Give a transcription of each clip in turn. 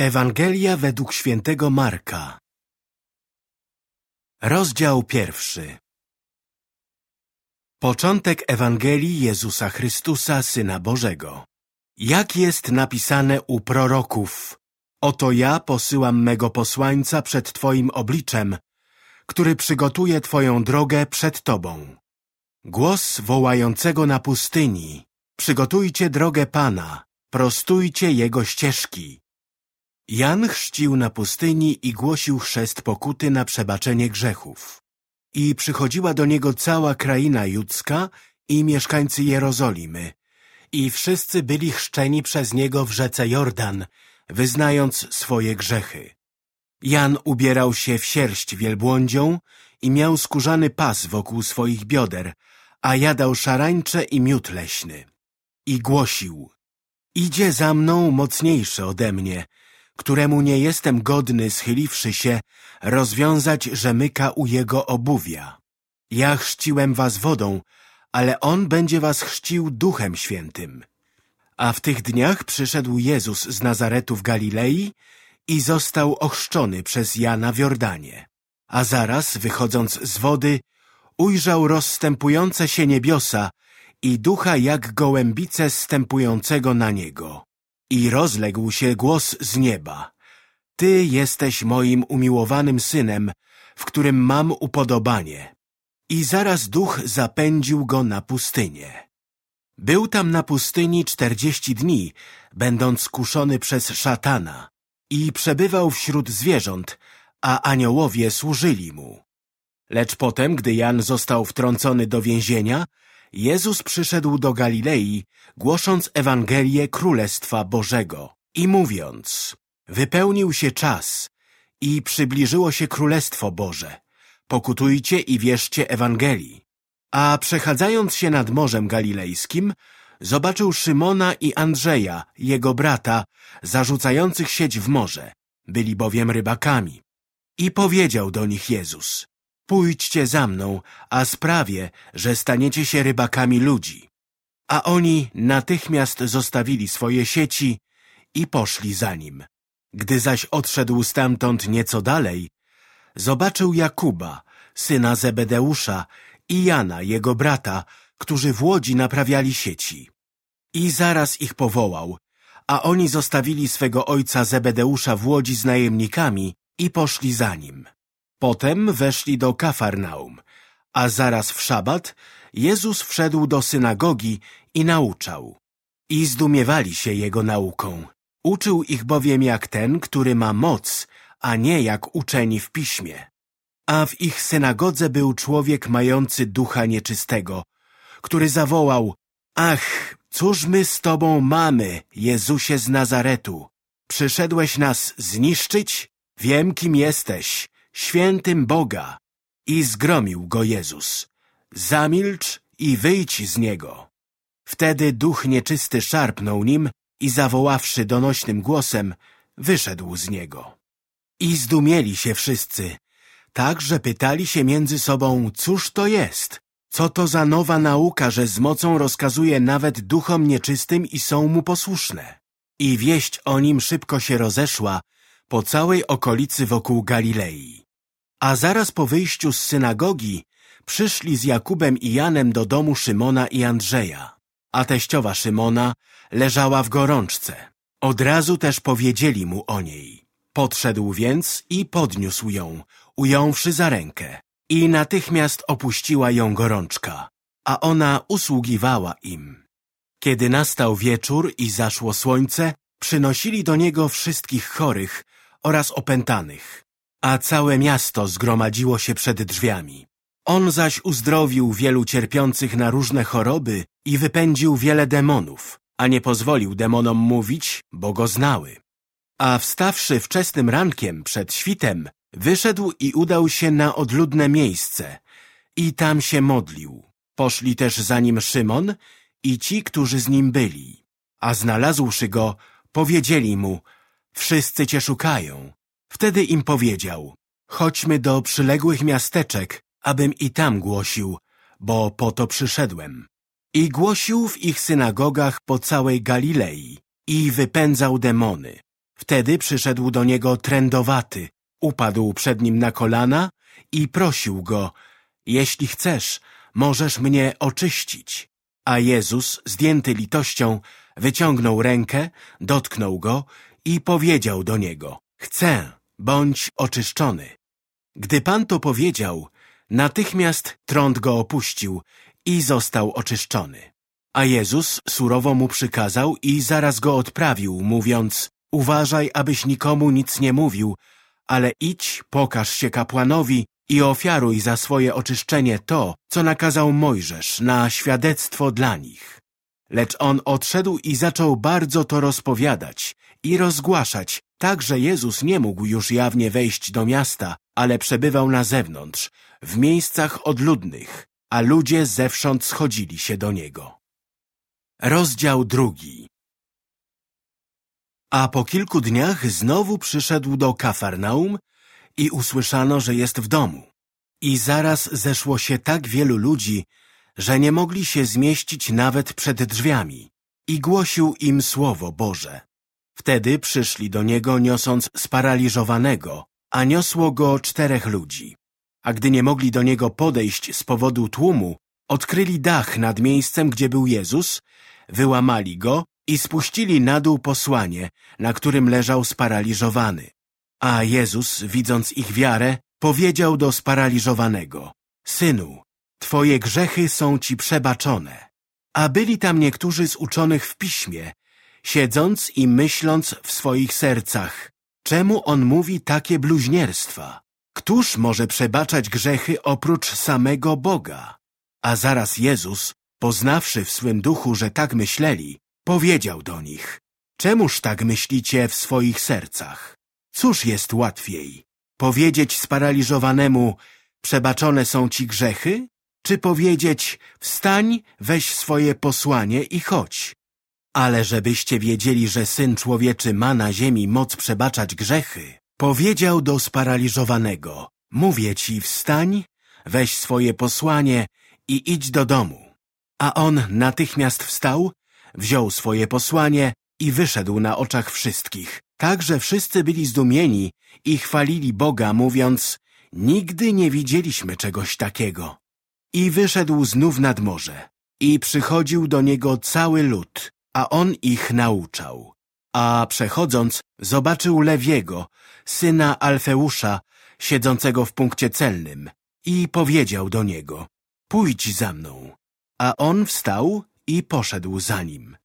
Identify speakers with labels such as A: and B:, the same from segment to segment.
A: Ewangelia według świętego Marka Rozdział pierwszy Początek Ewangelii Jezusa Chrystusa, Syna Bożego Jak jest napisane u proroków Oto ja posyłam mego posłańca przed Twoim obliczem, który przygotuje Twoją drogę przed Tobą. Głos wołającego na pustyni Przygotujcie drogę Pana, prostujcie Jego ścieżki. Jan chrzcił na pustyni i głosił chrzest pokuty na przebaczenie grzechów. I przychodziła do niego cała kraina judzka i mieszkańcy Jerozolimy. I wszyscy byli chrzczeni przez niego w rzece Jordan, wyznając swoje grzechy. Jan ubierał się w sierść wielbłądzią i miał skórzany pas wokół swoich bioder, a jadał szarańcze i miód leśny. I głosił, idzie za mną mocniejszy ode mnie, któremu nie jestem godny, schyliwszy się, rozwiązać rzemyka u jego obuwia. Ja chrzciłem was wodą, ale on będzie was chrzcił duchem świętym. A w tych dniach przyszedł Jezus z Nazaretu w Galilei i został ochrzczony przez Jana w Jordanie. A zaraz, wychodząc z wody, ujrzał rozstępujące się niebiosa i ducha jak gołębice stępującego na niego. I rozległ się głos z nieba. Ty jesteś moim umiłowanym synem, w którym mam upodobanie. I zaraz duch zapędził go na pustynię. Był tam na pustyni czterdzieści dni, będąc kuszony przez szatana i przebywał wśród zwierząt, a aniołowie służyli mu. Lecz potem, gdy Jan został wtrącony do więzienia, Jezus przyszedł do Galilei, głosząc Ewangelię Królestwa Bożego i mówiąc Wypełnił się czas i przybliżyło się Królestwo Boże. Pokutujcie i wierzcie Ewangelii. A przechadzając się nad Morzem Galilejskim, zobaczył Szymona i Andrzeja, jego brata, zarzucających sieć w morze. Byli bowiem rybakami. I powiedział do nich Jezus Pójdźcie za mną, a sprawię, że staniecie się rybakami ludzi. A oni natychmiast zostawili swoje sieci i poszli za nim. Gdy zaś odszedł stamtąd nieco dalej, zobaczył Jakuba, syna Zebedeusza i Jana, jego brata, którzy w łodzi naprawiali sieci. I zaraz ich powołał, a oni zostawili swego ojca Zebedeusza w łodzi z najemnikami i poszli za nim. Potem weszli do Kafarnaum, a zaraz w szabat Jezus wszedł do synagogi i nauczał. I zdumiewali się Jego nauką. Uczył ich bowiem jak ten, który ma moc, a nie jak uczeni w piśmie. A w ich synagodze był człowiek mający ducha nieczystego, który zawołał, Ach, cóż my z Tobą mamy, Jezusie z Nazaretu? Przyszedłeś nas zniszczyć? Wiem, kim jesteś, świętym Boga. I zgromił go Jezus. Zamilcz i wyjdź z niego. Wtedy duch nieczysty szarpnął nim i zawoławszy donośnym głosem, wyszedł z niego. I zdumieli się wszyscy, tak, że pytali się między sobą, cóż to jest? Co to za nowa nauka, że z mocą rozkazuje nawet duchom nieczystym i są mu posłuszne? I wieść o nim szybko się rozeszła po całej okolicy wokół Galilei. A zaraz po wyjściu z synagogi przyszli z Jakubem i Janem do domu Szymona i Andrzeja, a teściowa Szymona leżała w gorączce. Od razu też powiedzieli mu o niej. Podszedł więc i podniósł ją, ująwszy za rękę. I natychmiast opuściła ją gorączka, a ona usługiwała im. Kiedy nastał wieczór i zaszło słońce, przynosili do niego wszystkich chorych oraz opętanych, a całe miasto zgromadziło się przed drzwiami. On zaś uzdrowił wielu cierpiących na różne choroby i wypędził wiele demonów, a nie pozwolił demonom mówić, bo go znały. A wstawszy wczesnym rankiem przed świtem, wyszedł i udał się na odludne miejsce i tam się modlił. Poszli też za nim Szymon i ci, którzy z nim byli. A znalazłszy go, powiedzieli mu, wszyscy cię szukają. Wtedy im powiedział, chodźmy do przyległych miasteczek, abym i tam głosił, bo po to przyszedłem. I głosił w ich synagogach po całej Galilei i wypędzał demony. Wtedy przyszedł do niego trędowaty, upadł przed nim na kolana i prosił go, jeśli chcesz, możesz mnie oczyścić. A Jezus, zdjęty litością, wyciągnął rękę, dotknął go i powiedział do niego, chcę, bądź oczyszczony. Gdy Pan to powiedział, natychmiast trąd go opuścił i został oczyszczony. A Jezus surowo mu przykazał i zaraz go odprawił, mówiąc, uważaj, abyś nikomu nic nie mówił, ale idź, pokaż się kapłanowi i ofiaruj za swoje oczyszczenie to, co nakazał Mojżesz na świadectwo dla nich. Lecz on odszedł i zaczął bardzo to rozpowiadać i rozgłaszać, tak że Jezus nie mógł już jawnie wejść do miasta, ale przebywał na zewnątrz, w miejscach odludnych, a ludzie zewsząd schodzili się do Niego. Rozdział drugi A po kilku dniach znowu przyszedł do Kafarnaum i usłyszano, że jest w domu. I zaraz zeszło się tak wielu ludzi, że nie mogli się zmieścić nawet przed drzwiami i głosił im Słowo Boże. Wtedy przyszli do niego niosąc sparaliżowanego, a niosło go czterech ludzi. A gdy nie mogli do niego podejść z powodu tłumu, odkryli dach nad miejscem, gdzie był Jezus, wyłamali go i spuścili na dół posłanie, na którym leżał sparaliżowany. A Jezus, widząc ich wiarę, powiedział do sparaliżowanego, Synu, twoje grzechy są ci przebaczone. A byli tam niektórzy z uczonych w piśmie, siedząc i myśląc w swoich sercach, czemu on mówi takie bluźnierstwa? Któż może przebaczać grzechy oprócz samego Boga? A zaraz Jezus, poznawszy w swym duchu, że tak myśleli, powiedział do nich, czemuż tak myślicie w swoich sercach? Cóż jest łatwiej? Powiedzieć sparaliżowanemu, przebaczone są ci grzechy? Czy powiedzieć, wstań, weź swoje posłanie i chodź? Ale żebyście wiedzieli, że Syn Człowieczy ma na ziemi moc przebaczać grzechy, powiedział do sparaliżowanego, mówię ci, wstań, weź swoje posłanie i idź do domu. A on natychmiast wstał, wziął swoje posłanie i wyszedł na oczach wszystkich, tak że wszyscy byli zdumieni i chwalili Boga, mówiąc, nigdy nie widzieliśmy czegoś takiego. I wyszedł znów nad morze i przychodził do niego cały lud, a on ich nauczał. A przechodząc, zobaczył Lewiego, syna Alfeusza, siedzącego w punkcie celnym i powiedział do niego, pójdź za mną. A on wstał i poszedł za nim.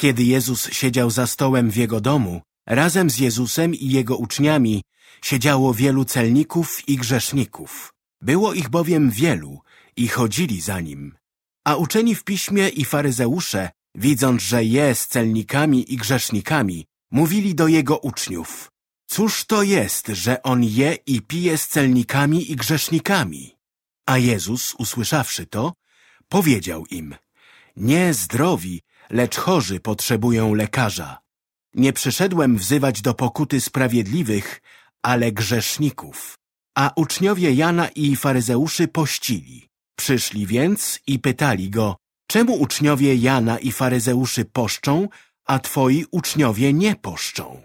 A: Kiedy Jezus siedział za stołem w jego domu, razem z Jezusem i jego uczniami siedziało wielu celników i grzeszników. Było ich bowiem wielu i chodzili za nim. A uczeni w piśmie i faryzeusze, widząc, że je z celnikami i grzesznikami, mówili do jego uczniów, cóż to jest, że on je i pije z celnikami i grzesznikami? A Jezus, usłyszawszy to, powiedział im, nie zdrowi, lecz chorzy potrzebują lekarza. Nie przyszedłem wzywać do pokuty sprawiedliwych, ale grzeszników. A uczniowie Jana i faryzeuszy pościli. Przyszli więc i pytali go, czemu uczniowie Jana i faryzeuszy poszczą, a twoi uczniowie nie poszczą?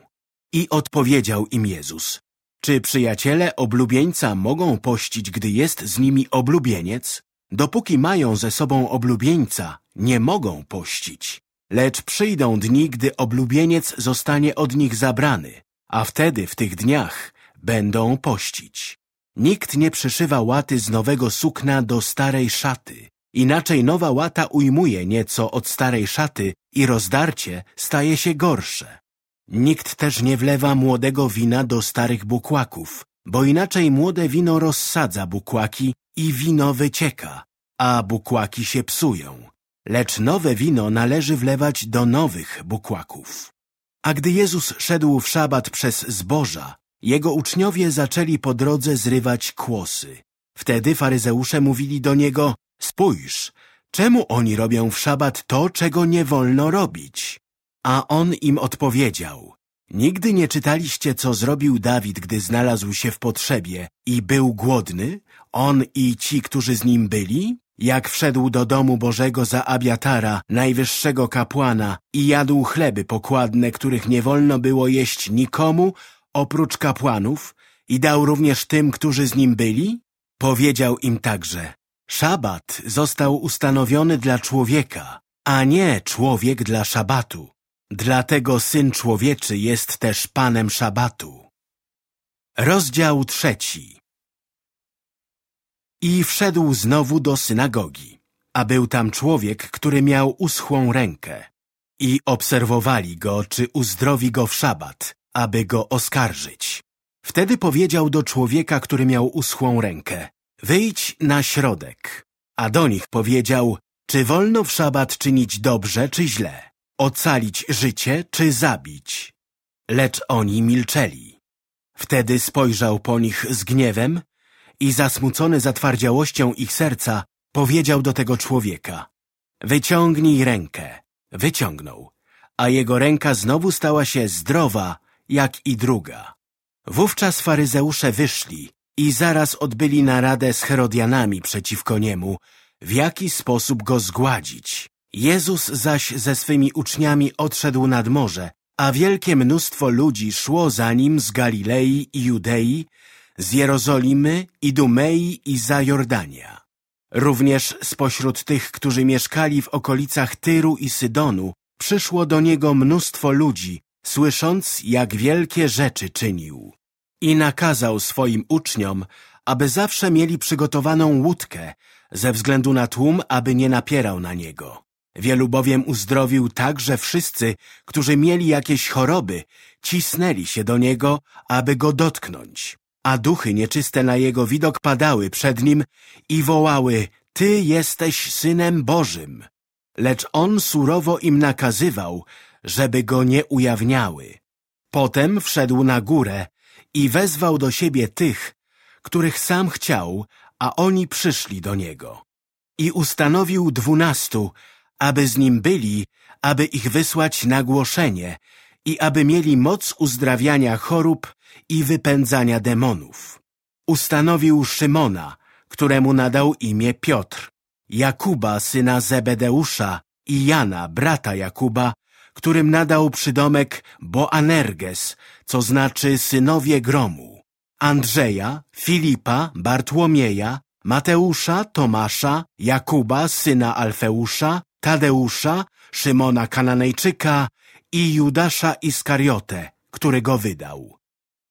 A: I odpowiedział im Jezus, czy przyjaciele oblubieńca mogą pościć, gdy jest z nimi oblubieniec? Dopóki mają ze sobą oblubieńca, nie mogą pościć. Lecz przyjdą dni, gdy oblubieniec zostanie od nich zabrany, a wtedy w tych dniach będą pościć. Nikt nie przyszywa łaty z nowego sukna do starej szaty. Inaczej nowa łata ujmuje nieco od starej szaty i rozdarcie staje się gorsze. Nikt też nie wlewa młodego wina do starych bukłaków, bo inaczej młode wino rozsadza bukłaki i wino wycieka, a bukłaki się psują. Lecz nowe wino należy wlewać do nowych bukłaków. A gdy Jezus szedł w szabat przez zboża, jego uczniowie zaczęli po drodze zrywać kłosy. Wtedy faryzeusze mówili do niego, spójrz, czemu oni robią w szabat to, czego nie wolno robić? A on im odpowiedział, nigdy nie czytaliście, co zrobił Dawid, gdy znalazł się w potrzebie i był głodny, on i ci, którzy z nim byli? jak wszedł do domu Bożego za Abiatara, najwyższego kapłana i jadł chleby pokładne, których nie wolno było jeść nikomu oprócz kapłanów i dał również tym, którzy z nim byli? Powiedział im także, szabat został ustanowiony dla człowieka, a nie człowiek dla szabatu. Dlatego Syn Człowieczy jest też Panem Szabatu. Rozdział trzeci I wszedł znowu do synagogi, a był tam człowiek, który miał uschłą rękę. I obserwowali go, czy uzdrowi go w szabat, aby go oskarżyć. Wtedy powiedział do człowieka, który miał uschłą rękę, wyjdź na środek. A do nich powiedział, czy wolno w szabat czynić dobrze, czy źle? Ocalić życie, czy zabić? Lecz oni milczeli. Wtedy spojrzał po nich z gniewem i zasmucony zatwardziałością ich serca, powiedział do tego człowieka Wyciągnij rękę. Wyciągnął, a jego ręka znowu stała się zdrowa, jak i druga. Wówczas faryzeusze wyszli i zaraz odbyli naradę z Herodianami przeciwko niemu, w jaki sposób go zgładzić. Jezus zaś ze swymi uczniami odszedł nad morze, a wielkie mnóstwo ludzi szło za nim z Galilei i Judei, z Jerozolimy i Dumei i za Jordania. Również spośród tych, którzy mieszkali w okolicach Tyru i Sydonu, przyszło do niego mnóstwo ludzi, słysząc, jak wielkie rzeczy czynił. I nakazał swoim uczniom, aby zawsze mieli przygotowaną łódkę, ze względu na tłum, aby nie napierał na niego. Wielu bowiem uzdrowił tak, że wszyscy, którzy mieli jakieś choroby, cisnęli się do niego, aby go dotknąć. A duchy nieczyste na jego widok padały przed nim i wołały, Ty jesteś Synem Bożym. Lecz on surowo im nakazywał, żeby go nie ujawniały. Potem wszedł na górę i wezwał do siebie tych, których sam chciał, a oni przyszli do niego. I ustanowił dwunastu, aby z nim byli, aby ich wysłać na głoszenie i aby mieli moc uzdrawiania chorób i wypędzania demonów. Ustanowił Szymona, któremu nadał imię Piotr, Jakuba, syna Zebedeusza i Jana, brata Jakuba, którym nadał przydomek Boanerges, co znaczy synowie gromu, Andrzeja, Filipa, Bartłomieja, Mateusza, Tomasza, Jakuba, syna Alfeusza, Tadeusza, Szymona Kananejczyka i Judasza Iskariotę, który go wydał.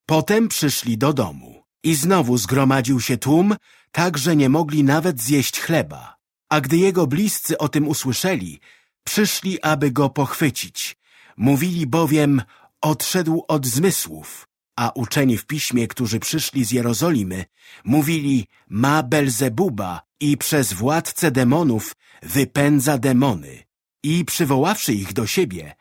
A: Potem przyszli do domu i znowu zgromadził się tłum, tak, że nie mogli nawet zjeść chleba. A gdy jego bliscy o tym usłyszeli, przyszli, aby go pochwycić. Mówili bowiem, odszedł od zmysłów, a uczeni w piśmie, którzy przyszli z Jerozolimy, mówili, ma Belzebuba i przez władcę demonów wypędza demony. I przywoławszy ich do siebie,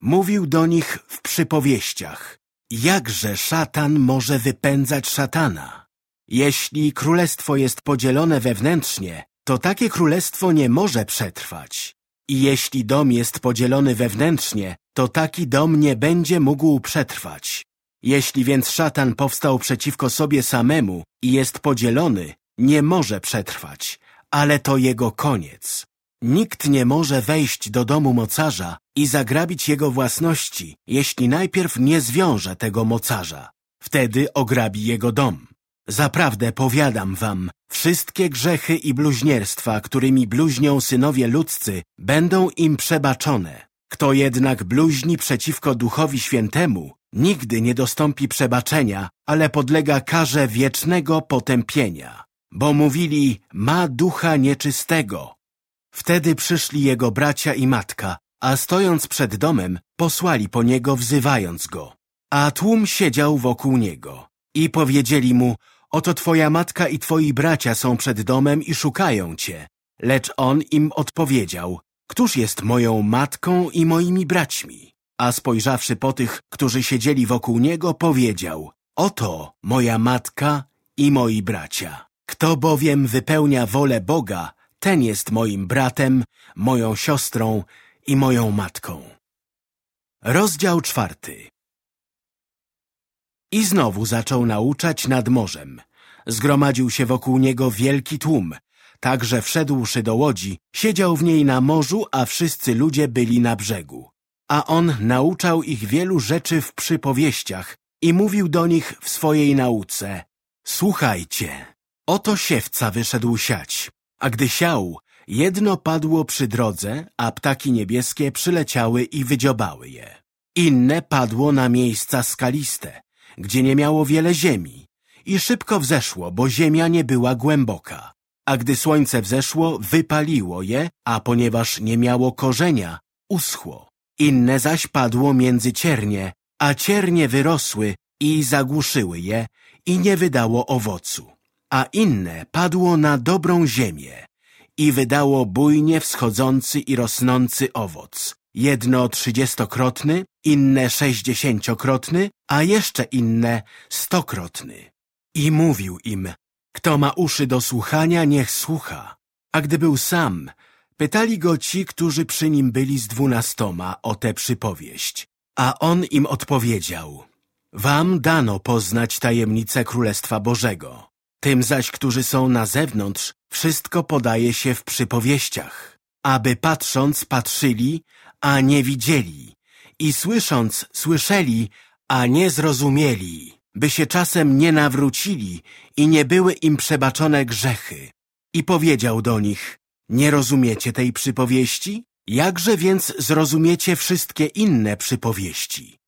A: mówił do nich w przypowieściach, jakże szatan może wypędzać szatana? Jeśli królestwo jest podzielone wewnętrznie, to takie królestwo nie może przetrwać. I jeśli dom jest podzielony wewnętrznie, to taki dom nie będzie mógł przetrwać. Jeśli więc szatan powstał przeciwko sobie samemu i jest podzielony, nie może przetrwać, ale to jego koniec. Nikt nie może wejść do domu mocarza i zagrabić jego własności, jeśli najpierw nie zwiąże tego mocarza. Wtedy ograbi jego dom. Zaprawdę powiadam wam, wszystkie grzechy i bluźnierstwa, którymi bluźnią synowie ludzcy, będą im przebaczone. Kto jednak bluźni przeciwko Duchowi Świętemu, nigdy nie dostąpi przebaczenia, ale podlega karze wiecznego potępienia. Bo mówili, ma ducha nieczystego. Wtedy przyszli jego bracia i matka, a stojąc przed domem, posłali po niego, wzywając go. A tłum siedział wokół niego. I powiedzieli mu, oto twoja matka i twoi bracia są przed domem i szukają cię. Lecz on im odpowiedział, któż jest moją matką i moimi braćmi? A spojrzawszy po tych, którzy siedzieli wokół niego, powiedział, oto moja matka i moi bracia. Kto bowiem wypełnia wolę Boga, ten jest moim bratem, moją siostrą i moją matką. Rozdział czwarty I znowu zaczął nauczać nad morzem. Zgromadził się wokół niego wielki tłum, tak że wszedłszy do łodzi, siedział w niej na morzu, a wszyscy ludzie byli na brzegu. A on nauczał ich wielu rzeczy w przypowieściach i mówił do nich w swojej nauce. Słuchajcie, oto siewca wyszedł siać, a gdy siał, jedno padło przy drodze, a ptaki niebieskie przyleciały i wydziobały je. Inne padło na miejsca skaliste, gdzie nie miało wiele ziemi i szybko wzeszło, bo ziemia nie była głęboka. A gdy słońce wzeszło, wypaliło je, a ponieważ nie miało korzenia, uschło. Inne zaś padło między ciernie, a ciernie wyrosły i zagłuszyły je i nie wydało owocu. A inne padło na dobrą ziemię i wydało bujnie wschodzący i rosnący owoc. Jedno trzydziestokrotny, inne sześćdziesięciokrotny, a jeszcze inne stokrotny. I mówił im, kto ma uszy do słuchania, niech słucha. A gdy był sam, pytali go ci, którzy przy nim byli z dwunastoma o tę przypowieść. A on im odpowiedział, wam dano poznać tajemnicę Królestwa Bożego. Tym zaś, którzy są na zewnątrz, wszystko podaje się w przypowieściach, aby patrząc patrzyli, a nie widzieli i słysząc słyszeli, a nie zrozumieli by się czasem nie nawrócili i nie były im przebaczone grzechy. I powiedział do nich, nie rozumiecie tej przypowieści? Jakże więc zrozumiecie wszystkie inne przypowieści?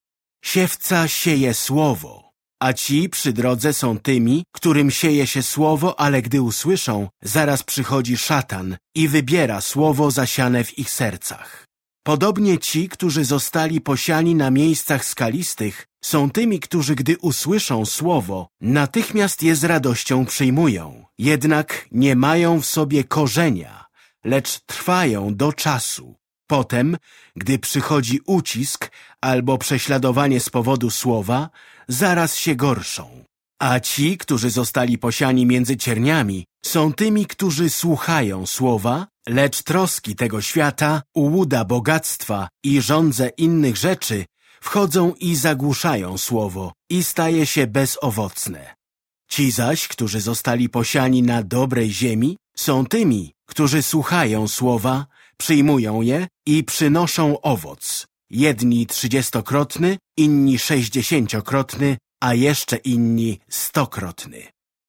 A: Siewca sieje słowo, a ci przy drodze są tymi, którym sieje się słowo, ale gdy usłyszą, zaraz przychodzi szatan i wybiera słowo zasiane w ich sercach. Podobnie ci, którzy zostali posiani na miejscach skalistych, są tymi, którzy gdy usłyszą słowo, natychmiast je z radością przyjmują. Jednak nie mają w sobie korzenia, lecz trwają do czasu. Potem, gdy przychodzi ucisk albo prześladowanie z powodu słowa, zaraz się gorszą. A ci, którzy zostali posiani między cierniami, są tymi, którzy słuchają słowa, lecz troski tego świata, ułuda bogactwa i żądze innych rzeczy wchodzą i zagłuszają słowo i staje się bezowocne. Ci zaś, którzy zostali posiani na dobrej ziemi, są tymi, którzy słuchają słowa, przyjmują je i przynoszą owoc. Jedni trzydziestokrotny, inni sześćdziesięciokrotny, a jeszcze inni stokrotny.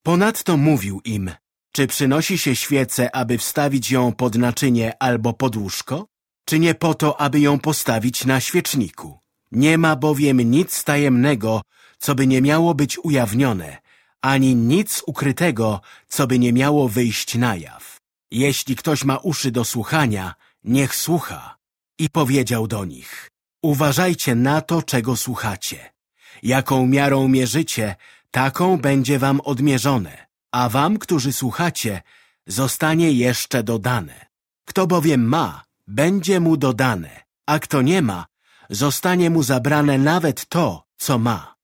A: Ponadto mówił im, czy przynosi się świecę, aby wstawić ją pod naczynie albo pod łóżko, czy nie po to, aby ją postawić na świeczniku? Nie ma bowiem nic tajemnego, co by nie miało być ujawnione, ani nic ukrytego, co by nie miało wyjść na jaw. Jeśli ktoś ma uszy do słuchania, niech słucha. I powiedział do nich, uważajcie na to, czego słuchacie. Jaką miarą mierzycie, taką będzie wam odmierzone, a wam, którzy słuchacie, zostanie jeszcze dodane. Kto bowiem ma, będzie mu dodane, a kto nie ma, zostanie mu zabrane nawet to, co ma.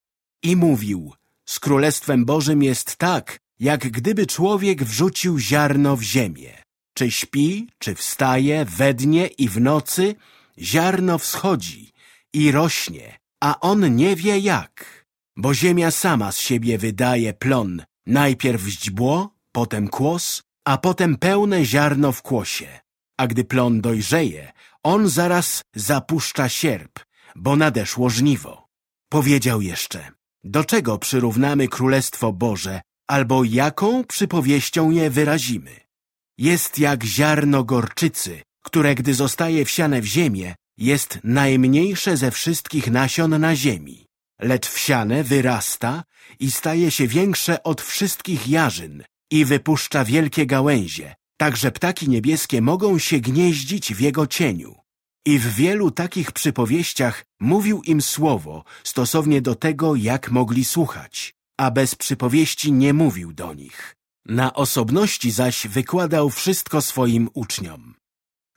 A: I mówił, z Królestwem Bożym jest tak, jak gdyby człowiek wrzucił ziarno w ziemię. Czy śpi, czy wstaje, we dnie i w nocy, ziarno wschodzi i rośnie, a on nie wie jak. Bo ziemia sama z siebie wydaje plon, najpierw źdźbło, potem kłos, a potem pełne ziarno w kłosie. A gdy plon dojrzeje, on zaraz zapuszcza sierp, bo nadeszło żniwo. Powiedział jeszcze, do czego przyrównamy Królestwo Boże, albo jaką przypowieścią je wyrazimy? Jest jak ziarno gorczycy, które gdy zostaje wsiane w ziemię, jest najmniejsze ze wszystkich nasion na ziemi. Lecz wsiane wyrasta i staje się większe od wszystkich jarzyn i wypuszcza wielkie gałęzie, tak że ptaki niebieskie mogą się gnieździć w jego cieniu. I w wielu takich przypowieściach mówił im słowo stosownie do tego, jak mogli słuchać, a bez przypowieści nie mówił do nich. Na osobności zaś wykładał wszystko swoim uczniom.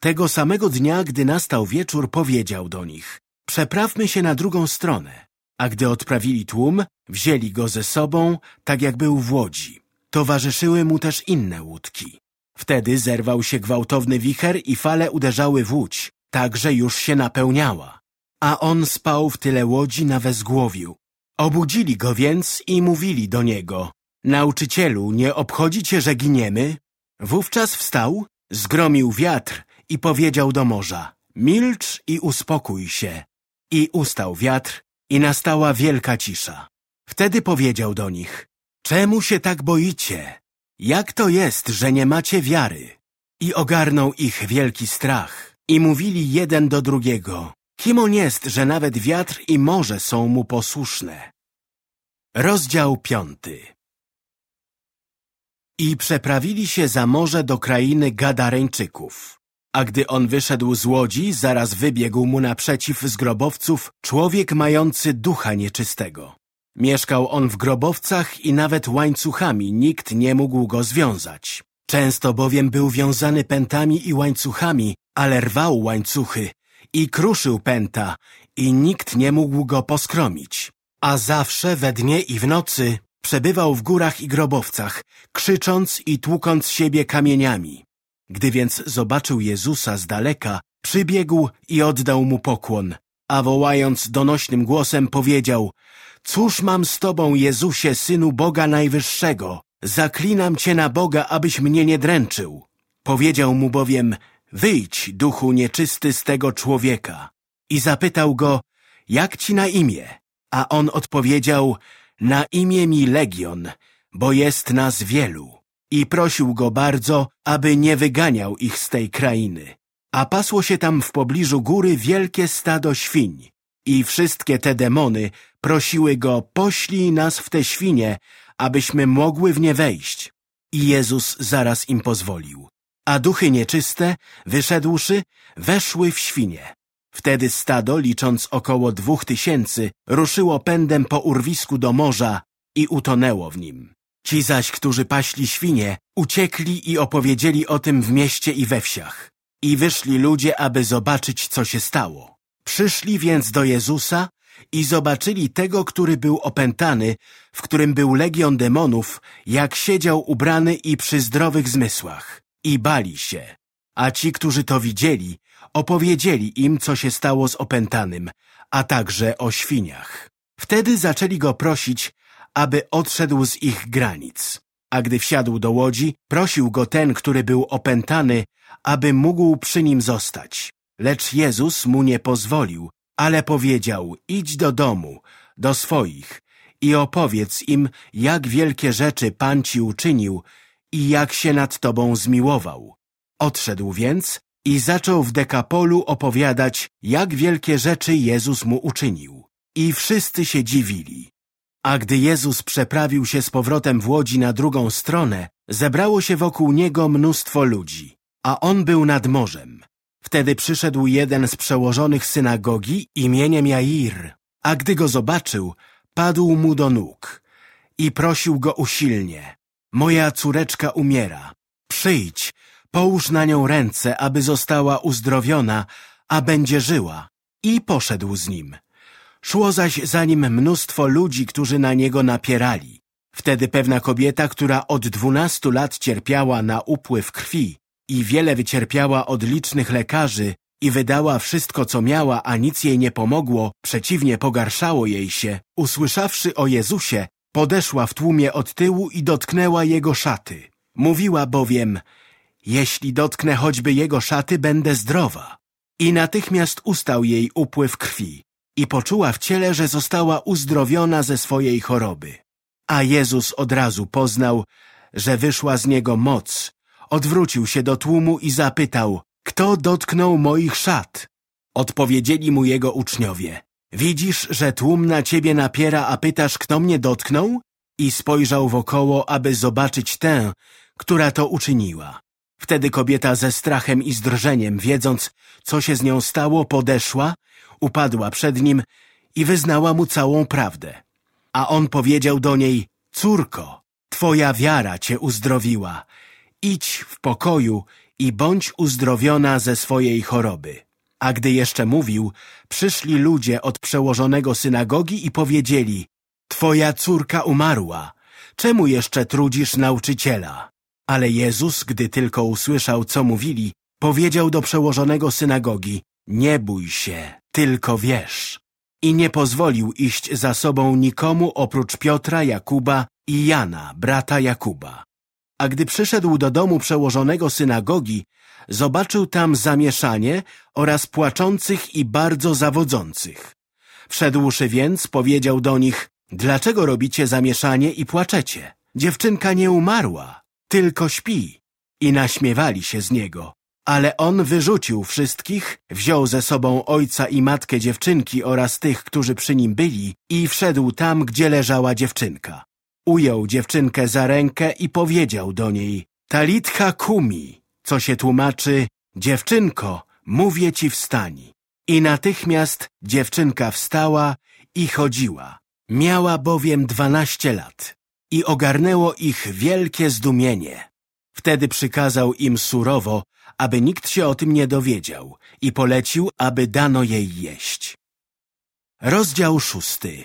A: Tego samego dnia, gdy nastał wieczór, powiedział do nich Przeprawmy się na drugą stronę. A gdy odprawili tłum, wzięli go ze sobą, tak jak był w łodzi. Towarzyszyły mu też inne łódki. Wtedy zerwał się gwałtowny wicher i fale uderzały w łódź, tak że już się napełniała. A on spał w tyle łodzi na wezgłowiu. Obudzili go więc i mówili do niego Nauczycielu, nie obchodzi cię, że giniemy? Wówczas wstał, zgromił wiatr i powiedział do morza, milcz i uspokój się. I ustał wiatr i nastała wielka cisza. Wtedy powiedział do nich, czemu się tak boicie? Jak to jest, że nie macie wiary? I ogarnął ich wielki strach. I mówili jeden do drugiego, kim on jest, że nawet wiatr i morze są mu posłuszne. Rozdział piąty I przeprawili się za morze do krainy Gadareńczyków. A gdy on wyszedł z łodzi, zaraz wybiegł mu naprzeciw z grobowców człowiek mający ducha nieczystego. Mieszkał on w grobowcach i nawet łańcuchami nikt nie mógł go związać. Często bowiem był wiązany pętami i łańcuchami, ale rwał łańcuchy i kruszył pęta i nikt nie mógł go poskromić. A zawsze we dnie i w nocy przebywał w górach i grobowcach, krzycząc i tłukąc siebie kamieniami. Gdy więc zobaczył Jezusa z daleka, przybiegł i oddał mu pokłon, a wołając donośnym głosem powiedział Cóż mam z Tobą, Jezusie, Synu Boga Najwyższego? Zaklinam Cię na Boga, abyś mnie nie dręczył. Powiedział mu bowiem, wyjdź, duchu nieczysty z tego człowieka. I zapytał go, jak Ci na imię? A on odpowiedział, na imię mi Legion, bo jest nas wielu. I prosił go bardzo, aby nie wyganiał ich z tej krainy. A pasło się tam w pobliżu góry wielkie stado świń. I wszystkie te demony prosiły go, poślij nas w te świnie, abyśmy mogły w nie wejść. I Jezus zaraz im pozwolił. A duchy nieczyste, wyszedłszy, weszły w świnie. Wtedy stado, licząc około dwóch tysięcy, ruszyło pędem po urwisku do morza i utonęło w nim. Ci zaś, którzy paśli świnie, uciekli i opowiedzieli o tym w mieście i we wsiach. I wyszli ludzie, aby zobaczyć, co się stało. Przyszli więc do Jezusa i zobaczyli tego, który był opętany, w którym był legion demonów, jak siedział ubrany i przy zdrowych zmysłach. I bali się. A ci, którzy to widzieli, opowiedzieli im, co się stało z opętanym, a także o świniach. Wtedy zaczęli go prosić, aby odszedł z ich granic. A gdy wsiadł do łodzi, prosił go ten, który był opętany, aby mógł przy nim zostać. Lecz Jezus mu nie pozwolił, ale powiedział, idź do domu, do swoich i opowiedz im, jak wielkie rzeczy Pan ci uczynił i jak się nad tobą zmiłował. Odszedł więc i zaczął w Dekapolu opowiadać, jak wielkie rzeczy Jezus mu uczynił. I wszyscy się dziwili. A gdy Jezus przeprawił się z powrotem w łodzi na drugą stronę, zebrało się wokół Niego mnóstwo ludzi, a On był nad morzem. Wtedy przyszedł jeden z przełożonych synagogi imieniem Jair, a gdy go zobaczył, padł mu do nóg i prosił go usilnie. Moja córeczka umiera. Przyjdź, połóż na nią ręce, aby została uzdrowiona, a będzie żyła. I poszedł z nim. Szło zaś za nim mnóstwo ludzi, którzy na niego napierali. Wtedy pewna kobieta, która od dwunastu lat cierpiała na upływ krwi, i wiele wycierpiała od licznych lekarzy i wydała wszystko, co miała, a nic jej nie pomogło, przeciwnie pogarszało jej się, usłyszawszy o Jezusie, podeszła w tłumie od tyłu i dotknęła Jego szaty. Mówiła bowiem, jeśli dotknę choćby Jego szaty, będę zdrowa. I natychmiast ustał jej upływ krwi i poczuła w ciele, że została uzdrowiona ze swojej choroby. A Jezus od razu poznał, że wyszła z Niego moc Odwrócił się do tłumu i zapytał, kto dotknął moich szat? Odpowiedzieli mu jego uczniowie. Widzisz, że tłum na ciebie napiera, a pytasz, kto mnie dotknął? I spojrzał wokoło, aby zobaczyć tę, która to uczyniła. Wtedy kobieta ze strachem i zdrżeniem, wiedząc, co się z nią stało, podeszła, upadła przed nim i wyznała mu całą prawdę. A on powiedział do niej, córko, twoja wiara cię uzdrowiła idź w pokoju i bądź uzdrowiona ze swojej choroby. A gdy jeszcze mówił, przyszli ludzie od przełożonego synagogi i powiedzieli, Twoja córka umarła, czemu jeszcze trudzisz nauczyciela? Ale Jezus, gdy tylko usłyszał, co mówili, powiedział do przełożonego synagogi, nie bój się, tylko wierz. I nie pozwolił iść za sobą nikomu oprócz Piotra, Jakuba i Jana, brata Jakuba. A gdy przyszedł do domu przełożonego synagogi, zobaczył tam zamieszanie oraz płaczących i bardzo zawodzących. Wszedłszy więc, powiedział do nich, dlaczego robicie zamieszanie i płaczecie? Dziewczynka nie umarła, tylko śpi. I naśmiewali się z niego. Ale on wyrzucił wszystkich, wziął ze sobą ojca i matkę dziewczynki oraz tych, którzy przy nim byli i wszedł tam, gdzie leżała dziewczynka. Ujął dziewczynkę za rękę i powiedział do niej Talitcha kumi, co się tłumaczy Dziewczynko, mówię ci wstań. I natychmiast dziewczynka wstała i chodziła. Miała bowiem dwanaście lat i ogarnęło ich wielkie zdumienie. Wtedy przykazał im surowo, aby nikt się o tym nie dowiedział i polecił, aby dano jej jeść. Rozdział szósty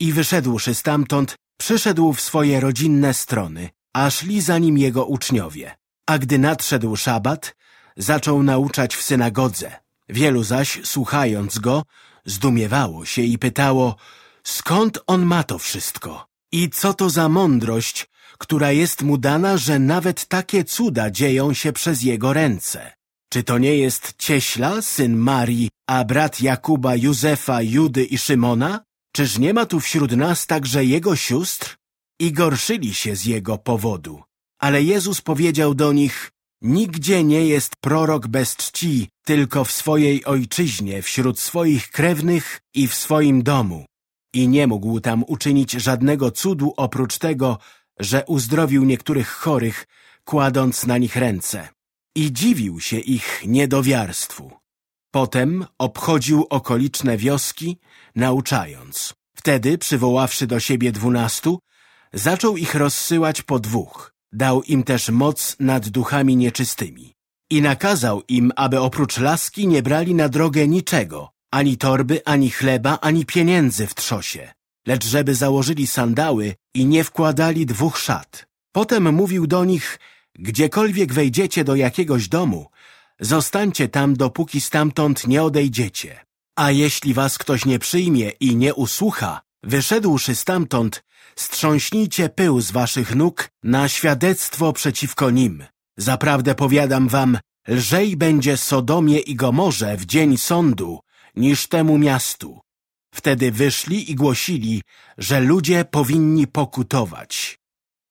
A: I wyszedłszy stamtąd, przyszedł w swoje rodzinne strony, a szli za nim jego uczniowie. A gdy nadszedł szabat, zaczął nauczać w synagodze. Wielu zaś, słuchając go, zdumiewało się i pytało, skąd on ma to wszystko? I co to za mądrość, która jest mu dana, że nawet takie cuda dzieją się przez jego ręce? Czy to nie jest Cieśla, syn Marii, a brat Jakuba, Józefa, Judy i Szymona? Czyż nie ma tu wśród nas także jego sióstr? I gorszyli się z jego powodu. Ale Jezus powiedział do nich, Nigdzie nie jest prorok bez czci, tylko w swojej ojczyźnie, wśród swoich krewnych i w swoim domu. I nie mógł tam uczynić żadnego cudu oprócz tego, że uzdrowił niektórych chorych, kładąc na nich ręce. I dziwił się ich niedowiarstwu. Potem obchodził okoliczne wioski, nauczając. Wtedy, przywoławszy do siebie dwunastu, zaczął ich rozsyłać po dwóch. Dał im też moc nad duchami nieczystymi. I nakazał im, aby oprócz laski nie brali na drogę niczego, ani torby, ani chleba, ani pieniędzy w trzosie, lecz żeby założyli sandały i nie wkładali dwóch szat. Potem mówił do nich, gdziekolwiek wejdziecie do jakiegoś domu, zostańcie tam, dopóki stamtąd nie odejdziecie. A jeśli was ktoś nie przyjmie i nie usłucha, wyszedłszy stamtąd, strząśnijcie pył z waszych nóg na świadectwo przeciwko nim. Zaprawdę powiadam wam, lżej będzie Sodomie i Gomorze w dzień sądu, niż temu miastu. Wtedy wyszli i głosili, że ludzie powinni pokutować.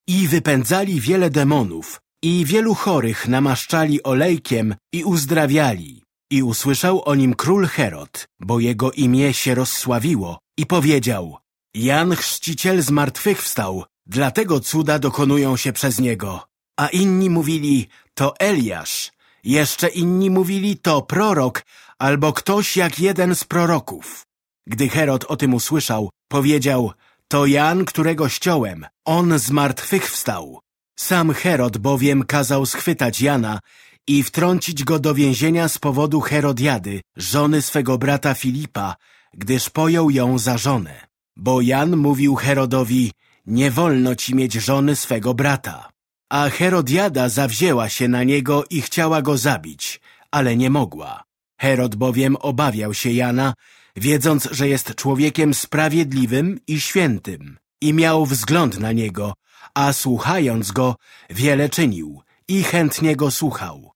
A: I wypędzali wiele demonów, i wielu chorych namaszczali olejkiem i uzdrawiali. I usłyszał o nim król Herod, bo jego imię się rozsławiło, i powiedział, Jan Chrzciciel zmartwychwstał, dlatego cuda dokonują się przez niego. A inni mówili, to Eliasz. Jeszcze inni mówili, to prorok, albo ktoś jak jeden z proroków. Gdy Herod o tym usłyszał, powiedział, to Jan, którego ściąłem, on zmartwychwstał. Sam Herod bowiem kazał schwytać Jana i wtrącić go do więzienia z powodu Herodiady, żony swego brata Filipa, gdyż pojął ją za żonę. Bo Jan mówił Herodowi, nie wolno ci mieć żony swego brata. A Herodiada zawzięła się na niego i chciała go zabić, ale nie mogła. Herod bowiem obawiał się Jana, wiedząc, że jest człowiekiem sprawiedliwym i świętym i miał wzgląd na niego, a słuchając go wiele czynił i chętnie go słuchał.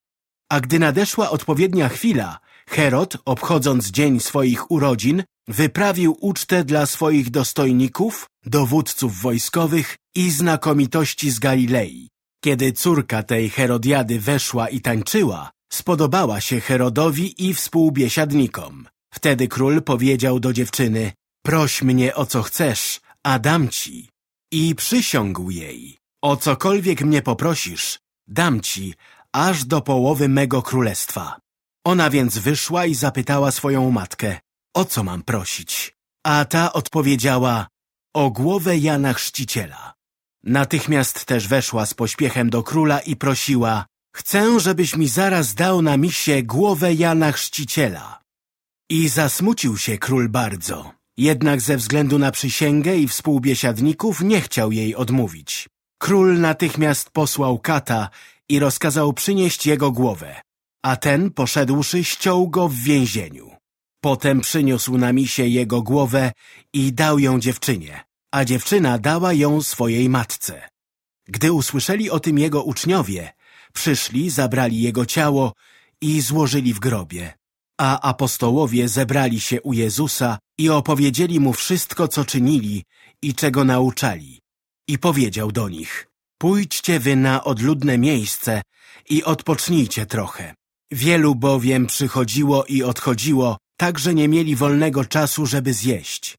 A: A gdy nadeszła odpowiednia chwila, Herod, obchodząc dzień swoich urodzin, wyprawił ucztę dla swoich dostojników, dowódców wojskowych i znakomitości z Galilei. Kiedy córka tej Herodiady weszła i tańczyła, spodobała się Herodowi i współbiesiadnikom. Wtedy król powiedział do dziewczyny, proś mnie o co chcesz, a dam ci. I przysiągł jej, o cokolwiek mnie poprosisz, dam ci, aż do połowy mego królestwa. Ona więc wyszła i zapytała swoją matkę, o co mam prosić? A ta odpowiedziała, o głowę Jana Chrzciciela. Natychmiast też weszła z pośpiechem do króla i prosiła, chcę, żebyś mi zaraz dał na misie głowę Jana Chrzciciela. I zasmucił się król bardzo, jednak ze względu na przysięgę i współbiesiadników nie chciał jej odmówić. Król natychmiast posłał kata i rozkazał przynieść jego głowę a ten, poszedłszy, ściął go w więzieniu. Potem przyniósł na misie jego głowę i dał ją dziewczynie, a dziewczyna dała ją swojej matce. Gdy usłyszeli o tym jego uczniowie, przyszli, zabrali jego ciało i złożyli w grobie. A apostołowie zebrali się u Jezusa i opowiedzieli mu wszystko, co czynili i czego nauczali. I powiedział do nich, pójdźcie wy na odludne miejsce i odpocznijcie trochę. Wielu bowiem przychodziło i odchodziło, tak że nie mieli wolnego czasu, żeby zjeść.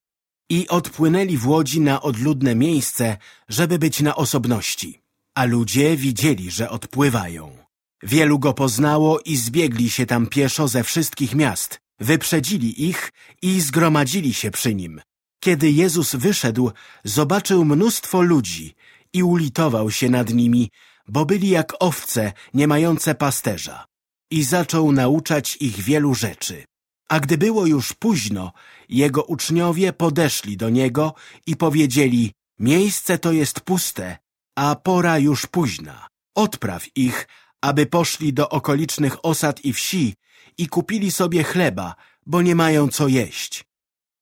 A: I odpłynęli w łodzi na odludne miejsce, żeby być na osobności. A ludzie widzieli, że odpływają. Wielu go poznało i zbiegli się tam pieszo ze wszystkich miast. Wyprzedzili ich i zgromadzili się przy nim. Kiedy Jezus wyszedł, zobaczył mnóstwo ludzi i ulitował się nad nimi, bo byli jak owce, nie mające pasterza. I zaczął nauczać ich wielu rzeczy. A gdy było już późno, jego uczniowie podeszli do niego i powiedzieli, miejsce to jest puste, a pora już późna. Odpraw ich, aby poszli do okolicznych osad i wsi i kupili sobie chleba, bo nie mają co jeść.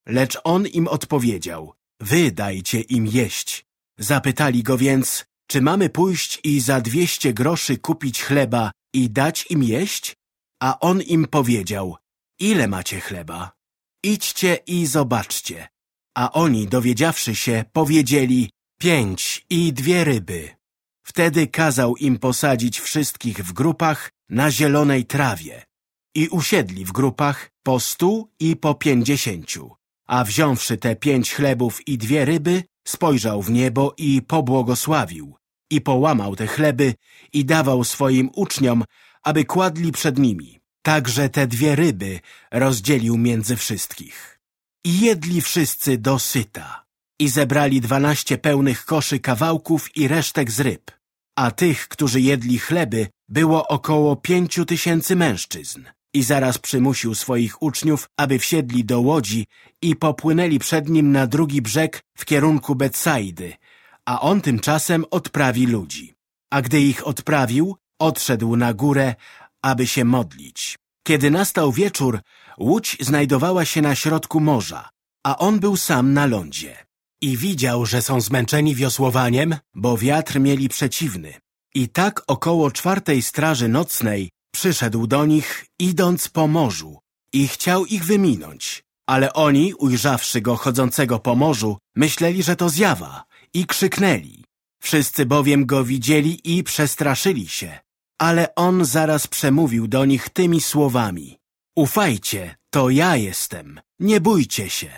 A: Lecz on im odpowiedział, wy dajcie im jeść. Zapytali go więc, czy mamy pójść i za dwieście groszy kupić chleba i dać im jeść? A on im powiedział, ile macie chleba? Idźcie i zobaczcie. A oni, dowiedziawszy się, powiedzieli, pięć i dwie ryby. Wtedy kazał im posadzić wszystkich w grupach na zielonej trawie i usiedli w grupach po stu i po pięćdziesięciu. A wziąwszy te pięć chlebów i dwie ryby, spojrzał w niebo i pobłogosławił i połamał te chleby i dawał swoim uczniom, aby kładli przed nimi. Także te dwie ryby rozdzielił między wszystkich. I jedli wszyscy do syta i zebrali dwanaście pełnych koszy kawałków i resztek z ryb, a tych, którzy jedli chleby, było około pięciu tysięcy mężczyzn. I zaraz przymusił swoich uczniów, aby wsiedli do łodzi i popłynęli przed nim na drugi brzeg w kierunku Betsaidy, a on tymczasem odprawi ludzi. A gdy ich odprawił, odszedł na górę, aby się modlić. Kiedy nastał wieczór, łódź znajdowała się na środku morza, a on był sam na lądzie. I widział, że są zmęczeni wiosłowaniem, bo wiatr mieli przeciwny. I tak około czwartej straży nocnej przyszedł do nich, idąc po morzu i chciał ich wyminąć. Ale oni, ujrzawszy go chodzącego po morzu, myśleli, że to zjawa i krzyknęli. Wszyscy bowiem go widzieli i przestraszyli się. Ale on zaraz przemówił do nich tymi słowami. Ufajcie, to ja jestem, nie bójcie się.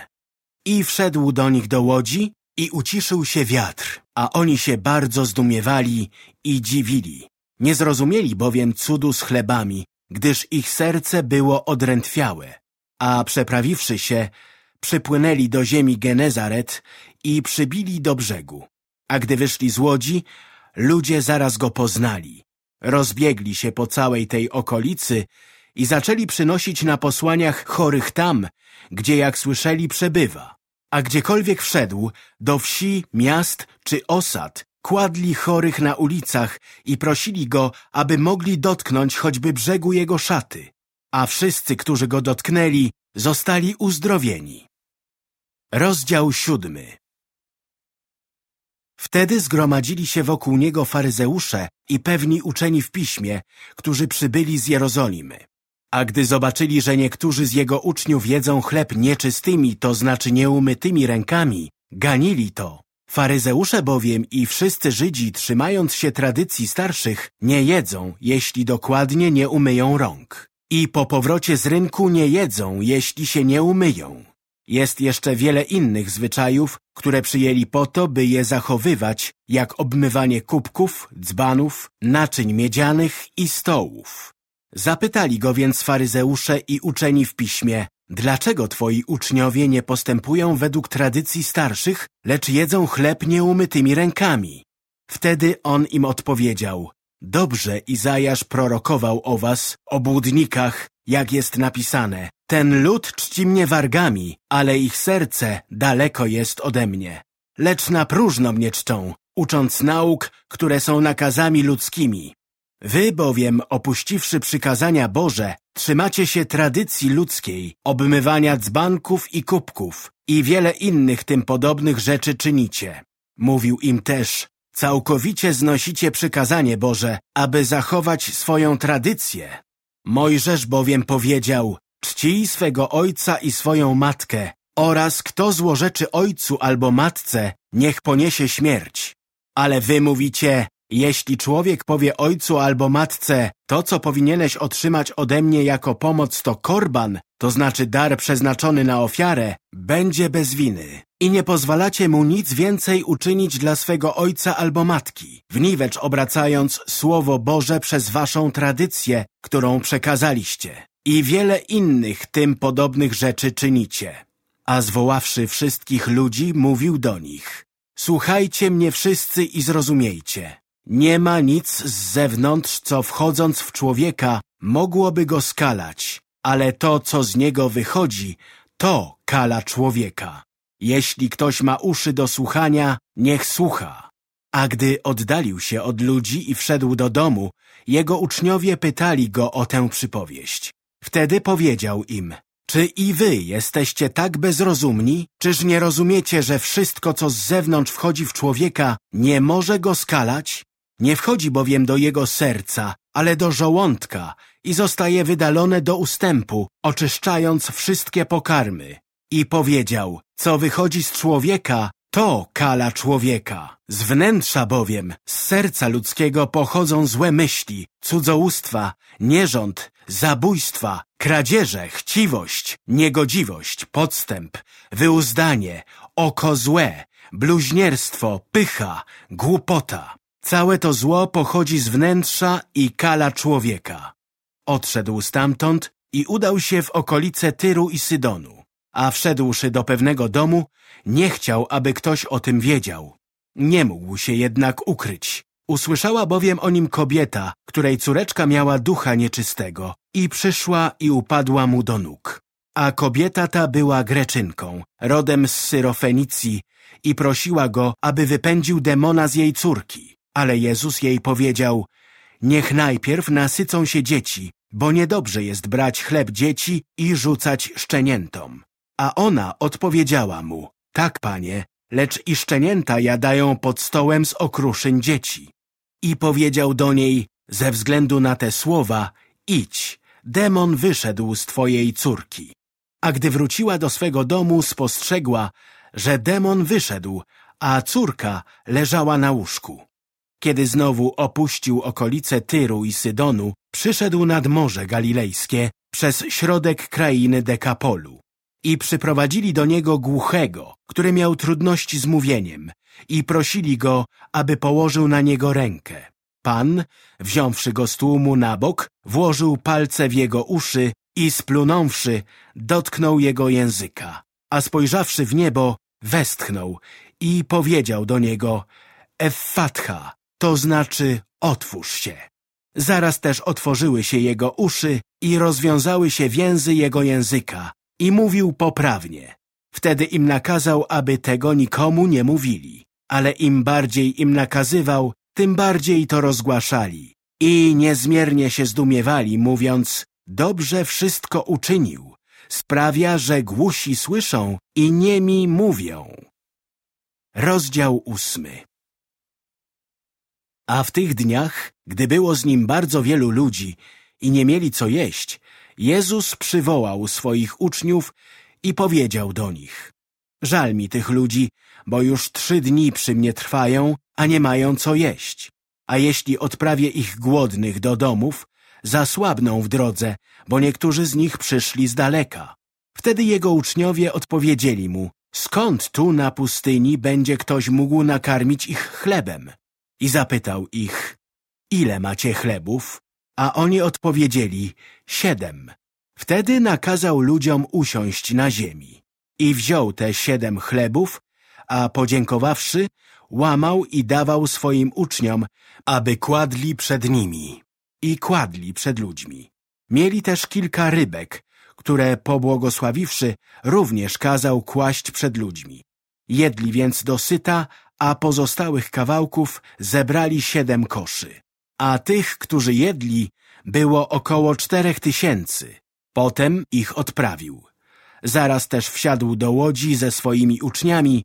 A: I wszedł do nich do łodzi i uciszył się wiatr, a oni się bardzo zdumiewali i dziwili. Nie zrozumieli bowiem cudu z chlebami, gdyż ich serce było odrętwiałe. A przeprawiwszy się, przypłynęli do ziemi Genezaret i przybili do brzegu. A gdy wyszli z łodzi, ludzie zaraz go poznali. Rozbiegli się po całej tej okolicy i zaczęli przynosić na posłaniach chorych tam, gdzie jak słyszeli przebywa. A gdziekolwiek wszedł, do wsi, miast czy osad, kładli chorych na ulicach i prosili go, aby mogli dotknąć choćby brzegu jego szaty. A wszyscy, którzy go dotknęli, zostali uzdrowieni. Rozdział siódmy Wtedy zgromadzili się wokół niego faryzeusze i pewni uczeni w piśmie, którzy przybyli z Jerozolimy. A gdy zobaczyli, że niektórzy z jego uczniów jedzą chleb nieczystymi, to znaczy nieumytymi rękami, ganili to. Faryzeusze bowiem i wszyscy Żydzi, trzymając się tradycji starszych, nie jedzą, jeśli dokładnie nie umyją rąk. I po powrocie z rynku nie jedzą, jeśli się nie umyją. Jest jeszcze wiele innych zwyczajów, które przyjęli po to, by je zachowywać, jak obmywanie kubków, dzbanów, naczyń miedzianych i stołów. Zapytali go więc faryzeusze i uczeni w piśmie, dlaczego twoi uczniowie nie postępują według tradycji starszych, lecz jedzą chleb nieumytymi rękami? Wtedy on im odpowiedział, dobrze Izajasz prorokował o was, obłudnikach, jak jest napisane, ten lud czci mnie wargami, ale ich serce daleko jest ode mnie. Lecz na próżno mnie czczą, ucząc nauk, które są nakazami ludzkimi. Wy bowiem, opuściwszy przykazania Boże, trzymacie się tradycji ludzkiej, obmywania dzbanków i kubków i wiele innych tym podobnych rzeczy czynicie. Mówił im też, Całkowicie znosicie przykazanie Boże, aby zachować swoją tradycję. Mojżesz bowiem powiedział, czcij swego ojca i swoją matkę oraz kto złorzeczy ojcu albo matce, niech poniesie śmierć. Ale wy mówicie, jeśli człowiek powie ojcu albo matce, to co powinieneś otrzymać ode mnie jako pomoc to korban, to znaczy dar przeznaczony na ofiarę, będzie bez winy. I nie pozwalacie mu nic więcej uczynić dla swego ojca albo matki, wniwecz obracając Słowo Boże przez waszą tradycję, którą przekazaliście. I wiele innych tym podobnych rzeczy czynicie. A zwoławszy wszystkich ludzi, mówił do nich. Słuchajcie mnie wszyscy i zrozumiejcie. Nie ma nic z zewnątrz, co wchodząc w człowieka mogłoby go skalać, ale to, co z niego wychodzi, to kala człowieka. Jeśli ktoś ma uszy do słuchania, niech słucha. A gdy oddalił się od ludzi i wszedł do domu, jego uczniowie pytali go o tę przypowieść. Wtedy powiedział im, czy i wy jesteście tak bezrozumni? Czyż nie rozumiecie, że wszystko, co z zewnątrz wchodzi w człowieka, nie może go skalać? Nie wchodzi bowiem do jego serca, ale do żołądka i zostaje wydalone do ustępu, oczyszczając wszystkie pokarmy. I powiedział, co wychodzi z człowieka, to kala człowieka. Z wnętrza bowiem, z serca ludzkiego pochodzą złe myśli, cudzołóstwa, nierząd, zabójstwa, kradzieże, chciwość, niegodziwość, podstęp, wyuzdanie, oko złe, bluźnierstwo, pycha, głupota. Całe to zło pochodzi z wnętrza i kala człowieka. Odszedł stamtąd i udał się w okolice Tyru i Sydonu, a wszedłszy do pewnego domu, nie chciał, aby ktoś o tym wiedział. Nie mógł się jednak ukryć. Usłyszała bowiem o nim kobieta, której córeczka miała ducha nieczystego i przyszła i upadła mu do nóg. A kobieta ta była Greczynką, rodem z Syrofenicji i prosiła go, aby wypędził demona z jej córki. Ale Jezus jej powiedział, niech najpierw nasycą się dzieci, bo niedobrze jest brać chleb dzieci i rzucać szczeniętom. A ona odpowiedziała mu, tak, panie, lecz i szczenięta jadają pod stołem z okruszyń dzieci. I powiedział do niej, ze względu na te słowa, idź, demon wyszedł z twojej córki. A gdy wróciła do swego domu, spostrzegła, że demon wyszedł, a córka leżała na łóżku. Kiedy znowu opuścił okolice Tyru i Sydonu, przyszedł nad Morze Galilejskie przez środek krainy Dekapolu. I przyprowadzili do niego głuchego, który miał trudności z mówieniem, i prosili go, aby położył na niego rękę. Pan, wziąwszy go z tłumu na bok, włożył palce w jego uszy i splunąwszy, dotknął jego języka. A spojrzawszy w niebo, westchnął i powiedział do niego Effatcha, to znaczy otwórz się. Zaraz też otworzyły się jego uszy i rozwiązały się więzy jego języka i mówił poprawnie. Wtedy im nakazał, aby tego nikomu nie mówili, ale im bardziej im nakazywał, tym bardziej to rozgłaszali i niezmiernie się zdumiewali, mówiąc, dobrze wszystko uczynił, sprawia, że głusi słyszą i niemi mówią. Rozdział ósmy A w tych dniach, gdy było z nim bardzo wielu ludzi i nie mieli co jeść, Jezus przywołał swoich uczniów i powiedział do nich Żal mi tych ludzi, bo już trzy dni przy mnie trwają, a nie mają co jeść. A jeśli odprawię ich głodnych do domów, zasłabną w drodze, bo niektórzy z nich przyszli z daleka. Wtedy jego uczniowie odpowiedzieli mu, skąd tu na pustyni będzie ktoś mógł nakarmić ich chlebem? I zapytał ich, ile macie chlebów? A oni odpowiedzieli, siedem. Wtedy nakazał ludziom usiąść na ziemi. I wziął te siedem chlebów, a podziękowawszy, łamał i dawał swoim uczniom, aby kładli przed nimi. I kładli przed ludźmi. Mieli też kilka rybek, które pobłogosławiwszy, również kazał kłaść przed ludźmi. Jedli więc dosyta, a pozostałych kawałków zebrali siedem koszy. A tych, którzy jedli, było około czterech tysięcy. Potem ich odprawił. Zaraz też wsiadł do łodzi ze swoimi uczniami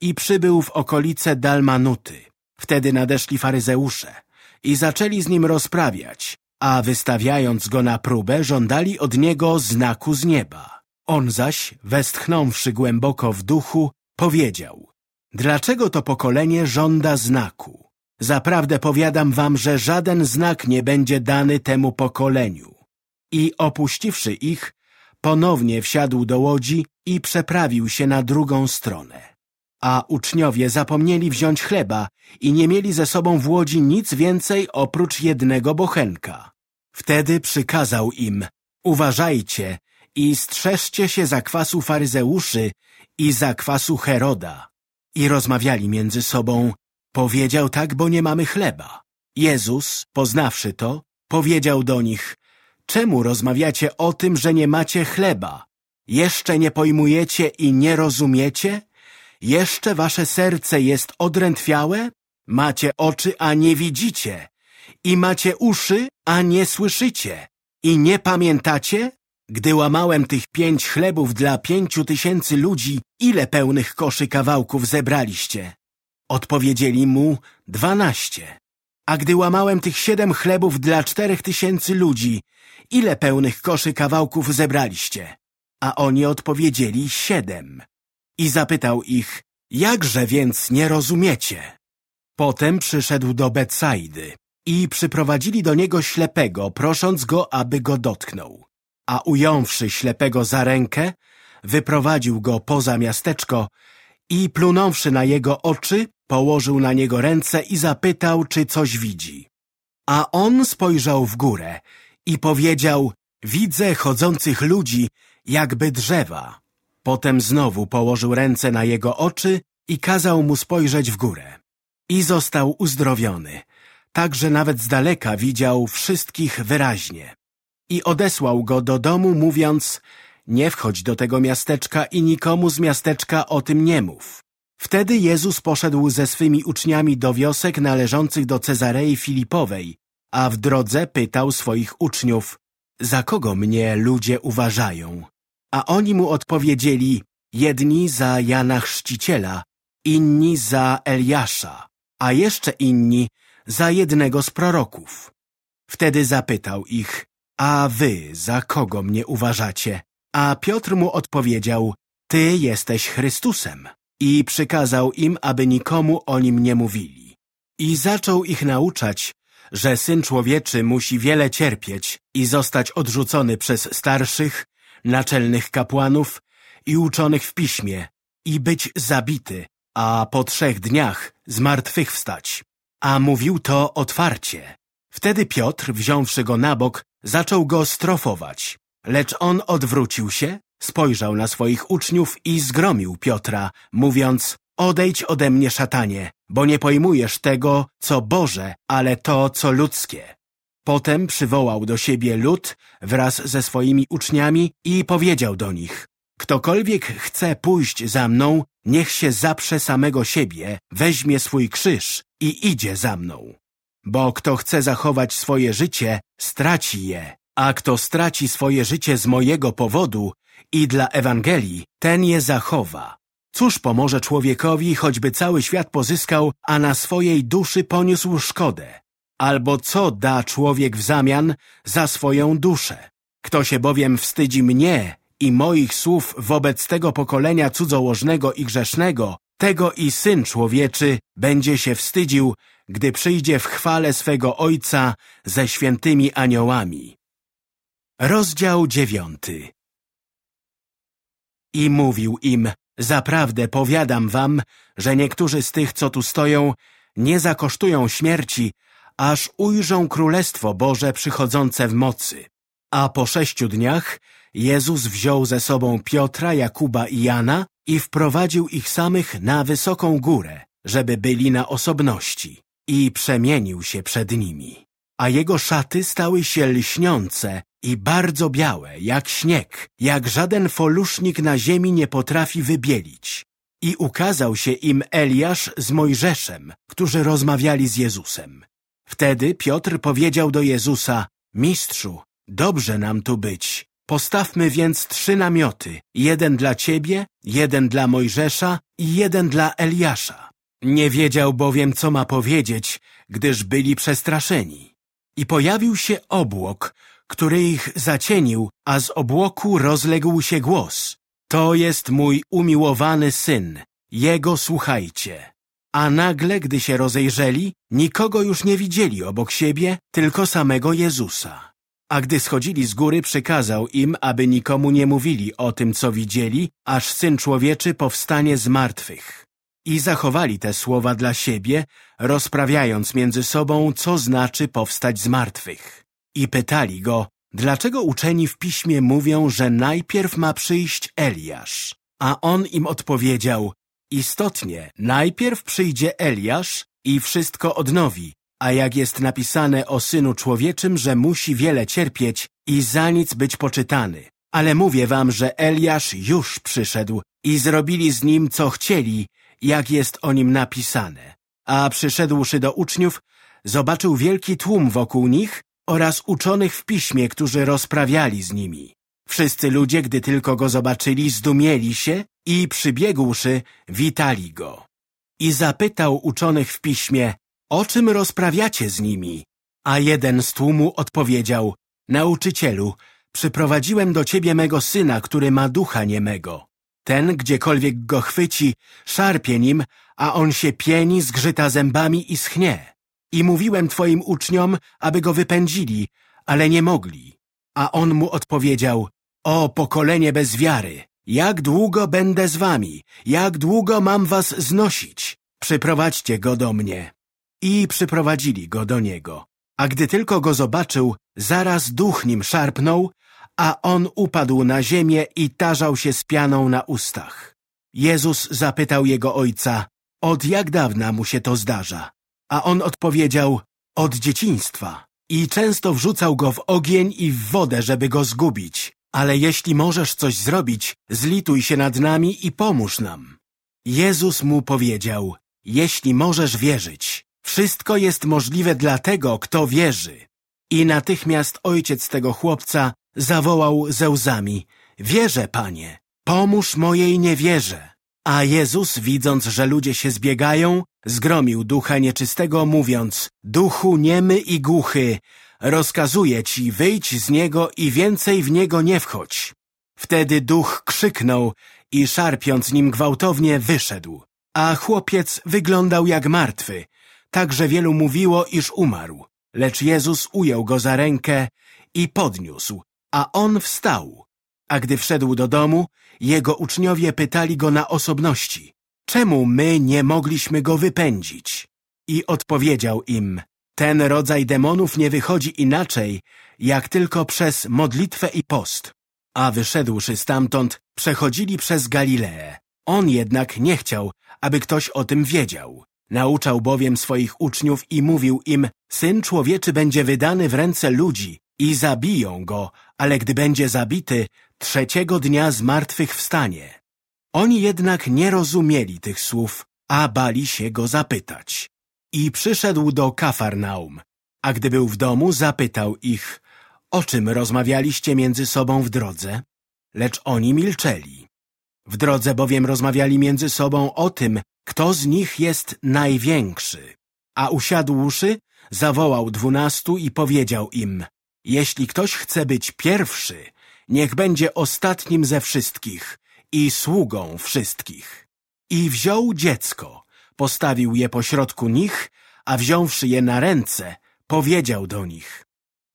A: i przybył w okolice Dalmanuty. Wtedy nadeszli faryzeusze i zaczęli z nim rozprawiać, a wystawiając go na próbę, żądali od niego znaku z nieba. On zaś, westchnąwszy głęboko w duchu, powiedział Dlaczego to pokolenie żąda znaku? Zaprawdę powiadam wam, że żaden znak nie będzie dany temu pokoleniu. I opuściwszy ich, ponownie wsiadł do łodzi i przeprawił się na drugą stronę. A uczniowie zapomnieli wziąć chleba i nie mieli ze sobą w łodzi nic więcej oprócz jednego bochenka. Wtedy przykazał im, uważajcie i strzeżcie się zakwasu faryzeuszy i zakwasu Heroda. I rozmawiali między sobą, powiedział tak, bo nie mamy chleba. Jezus, poznawszy to, powiedział do nich, czemu rozmawiacie o tym, że nie macie chleba? Jeszcze nie pojmujecie i nie rozumiecie? Jeszcze wasze serce jest odrętwiałe? Macie oczy, a nie widzicie. I macie uszy, a nie słyszycie. I nie pamiętacie? Gdy łamałem tych pięć chlebów dla pięciu tysięcy ludzi, ile pełnych koszy kawałków zebraliście? Odpowiedzieli mu dwanaście. A gdy łamałem tych siedem chlebów dla czterech tysięcy ludzi, ile pełnych koszy kawałków zebraliście? A oni odpowiedzieli siedem. I zapytał ich, jakże więc nie rozumiecie? Potem przyszedł do Betsaidy i przyprowadzili do niego ślepego, prosząc go, aby go dotknął. A ująwszy ślepego za rękę, wyprowadził go poza miasteczko i plunąwszy na jego oczy, położył na niego ręce i zapytał, czy coś widzi. A on spojrzał w górę i powiedział, widzę chodzących ludzi, jakby drzewa. Potem znowu położył ręce na jego oczy i kazał mu spojrzeć w górę. I został uzdrowiony, tak że nawet z daleka widział wszystkich wyraźnie. I odesłał go do domu, mówiąc, nie wchodź do tego miasteczka i nikomu z miasteczka o tym nie mów. Wtedy Jezus poszedł ze swymi uczniami do wiosek należących do Cezarei Filipowej, a w drodze pytał swoich uczniów, za kogo mnie ludzie uważają? A oni mu odpowiedzieli, jedni za Jana Chrzciciela, inni za Eliasza, a jeszcze inni za jednego z proroków. Wtedy zapytał ich, a wy za kogo mnie uważacie? A Piotr mu odpowiedział, ty jesteś Chrystusem. I przykazał im, aby nikomu o nim nie mówili. I zaczął ich nauczać, że Syn Człowieczy musi wiele cierpieć i zostać odrzucony przez starszych, naczelnych kapłanów i uczonych w piśmie i być zabity, a po trzech dniach zmartwychwstać. A mówił to otwarcie. Wtedy Piotr, wziąwszy go na bok, zaczął go strofować. Lecz on odwrócił się, spojrzał na swoich uczniów i zgromił Piotra, mówiąc Odejdź ode mnie, szatanie, bo nie pojmujesz tego, co Boże, ale to, co ludzkie. Potem przywołał do siebie lud wraz ze swoimi uczniami i powiedział do nich Ktokolwiek chce pójść za mną, niech się zaprze samego siebie, weźmie swój krzyż i idzie za mną. Bo kto chce zachować swoje życie, straci je, a kto straci swoje życie z mojego powodu i dla Ewangelii, ten je zachowa. Cóż pomoże człowiekowi, choćby cały świat pozyskał, a na swojej duszy poniósł szkodę? Albo co da człowiek w zamian za swoją duszę? Kto się bowiem wstydzi mnie i moich słów wobec tego pokolenia cudzołożnego i grzesznego, tego i Syn Człowieczy będzie się wstydził, gdy przyjdzie w chwale swego Ojca ze świętymi aniołami. Rozdział dziewiąty I mówił im, zaprawdę powiadam wam, że niektórzy z tych, co tu stoją, nie zakosztują śmierci, aż ujrzą Królestwo Boże przychodzące w mocy. A po sześciu dniach Jezus wziął ze sobą Piotra, Jakuba i Jana i wprowadził ich samych na wysoką górę, żeby byli na osobności i przemienił się przed nimi. A jego szaty stały się lśniące i bardzo białe, jak śnieg, jak żaden folusznik na ziemi nie potrafi wybielić. I ukazał się im Eliasz z Mojżeszem, którzy rozmawiali z Jezusem. Wtedy Piotr powiedział do Jezusa, Mistrzu, dobrze nam tu być. Postawmy więc trzy namioty, jeden dla Ciebie, jeden dla Mojżesza i jeden dla Eliasza. Nie wiedział bowiem, co ma powiedzieć, gdyż byli przestraszeni. I pojawił się obłok, który ich zacienił, a z obłoku rozległ się głos. To jest mój umiłowany syn, jego słuchajcie. A nagle, gdy się rozejrzeli, nikogo już nie widzieli obok siebie, tylko samego Jezusa. A gdy schodzili z góry, przykazał im, aby nikomu nie mówili o tym, co widzieli, aż Syn Człowieczy powstanie z martwych. I zachowali te słowa dla siebie, rozprawiając między sobą, co znaczy powstać z martwych. I pytali go, dlaczego uczeni w piśmie mówią, że najpierw ma przyjść Eliasz? A on im odpowiedział, istotnie, najpierw przyjdzie Eliasz i wszystko odnowi, a jak jest napisane o Synu Człowieczym, że musi wiele cierpieć i za nic być poczytany. Ale mówię wam, że Eliasz już przyszedł i zrobili z nim, co chcieli, jak jest o nim napisane. A przyszedłszy do uczniów, zobaczył wielki tłum wokół nich oraz uczonych w piśmie, którzy rozprawiali z nimi. Wszyscy ludzie, gdy tylko go zobaczyli, zdumieli się i przybiegłszy, witali go. I zapytał uczonych w piśmie, o czym rozprawiacie z nimi? A jeden z tłumu odpowiedział, nauczycielu, przyprowadziłem do ciebie mego syna, który ma ducha niemego. Ten, gdziekolwiek go chwyci, szarpie nim, a on się pieni, zgrzyta zębami i schnie. I mówiłem twoim uczniom, aby go wypędzili, ale nie mogli. A on mu odpowiedział, o pokolenie bez wiary, jak długo będę z wami, jak długo mam was znosić? Przyprowadźcie go do mnie. I przyprowadzili go do niego. A gdy tylko go zobaczył, zaraz duch nim szarpnął, a on upadł na ziemię i tarzał się z pianą na ustach. Jezus zapytał jego ojca, od jak dawna mu się to zdarza? A on odpowiedział, od dzieciństwa. I często wrzucał go w ogień i w wodę, żeby go zgubić. Ale jeśli możesz coś zrobić, zlituj się nad nami i pomóż nam. Jezus mu powiedział, jeśli możesz wierzyć, wszystko jest możliwe dla tego, kto wierzy. I natychmiast ojciec tego chłopca zawołał ze łzami, wierzę, panie, pomóż mojej niewierze. A Jezus, widząc, że ludzie się zbiegają, zgromił ducha nieczystego, mówiąc, duchu niemy i głuchy, rozkazuję ci, wyjdź z niego i więcej w niego nie wchodź. Wtedy duch krzyknął i szarpiąc nim gwałtownie wyszedł. A chłopiec wyglądał jak martwy, tak że wielu mówiło, iż umarł. Lecz Jezus ujął go za rękę i podniósł, a on wstał. A gdy wszedł do domu, jego uczniowie pytali go na osobności, czemu my nie mogliśmy go wypędzić? I odpowiedział im, ten rodzaj demonów nie wychodzi inaczej, jak tylko przez modlitwę i post. A wyszedłszy stamtąd, przechodzili przez Galileę. On jednak nie chciał, aby ktoś o tym wiedział. Nauczał bowiem swoich uczniów i mówił im, Syn Człowieczy będzie wydany w ręce ludzi i zabiją go, ale gdy będzie zabity, trzeciego dnia z martwych wstanie. Oni jednak nie rozumieli tych słów, a bali się go zapytać. I przyszedł do Kafarnaum, a gdy był w domu, zapytał ich, o czym rozmawialiście między sobą w drodze? Lecz oni milczeli. W drodze bowiem rozmawiali między sobą o tym, kto z nich jest największy. A usiadłszy, zawołał dwunastu i powiedział im, jeśli ktoś chce być pierwszy, niech będzie ostatnim ze wszystkich i sługą wszystkich. I wziął dziecko, postawił je pośrodku nich, a wziąwszy je na ręce, powiedział do nich,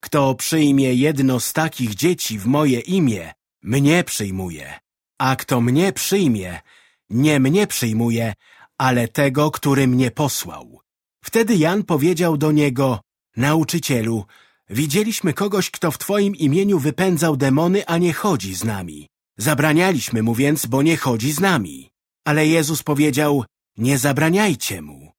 A: kto przyjmie jedno z takich dzieci w moje imię, mnie przyjmuje, a kto mnie przyjmie, nie mnie przyjmuje, ale tego, który mnie posłał. Wtedy Jan powiedział do niego, nauczycielu, widzieliśmy kogoś, kto w Twoim imieniu wypędzał demony, a nie chodzi z nami. Zabranialiśmy mu więc, bo nie chodzi z nami. Ale Jezus powiedział, nie zabraniajcie mu.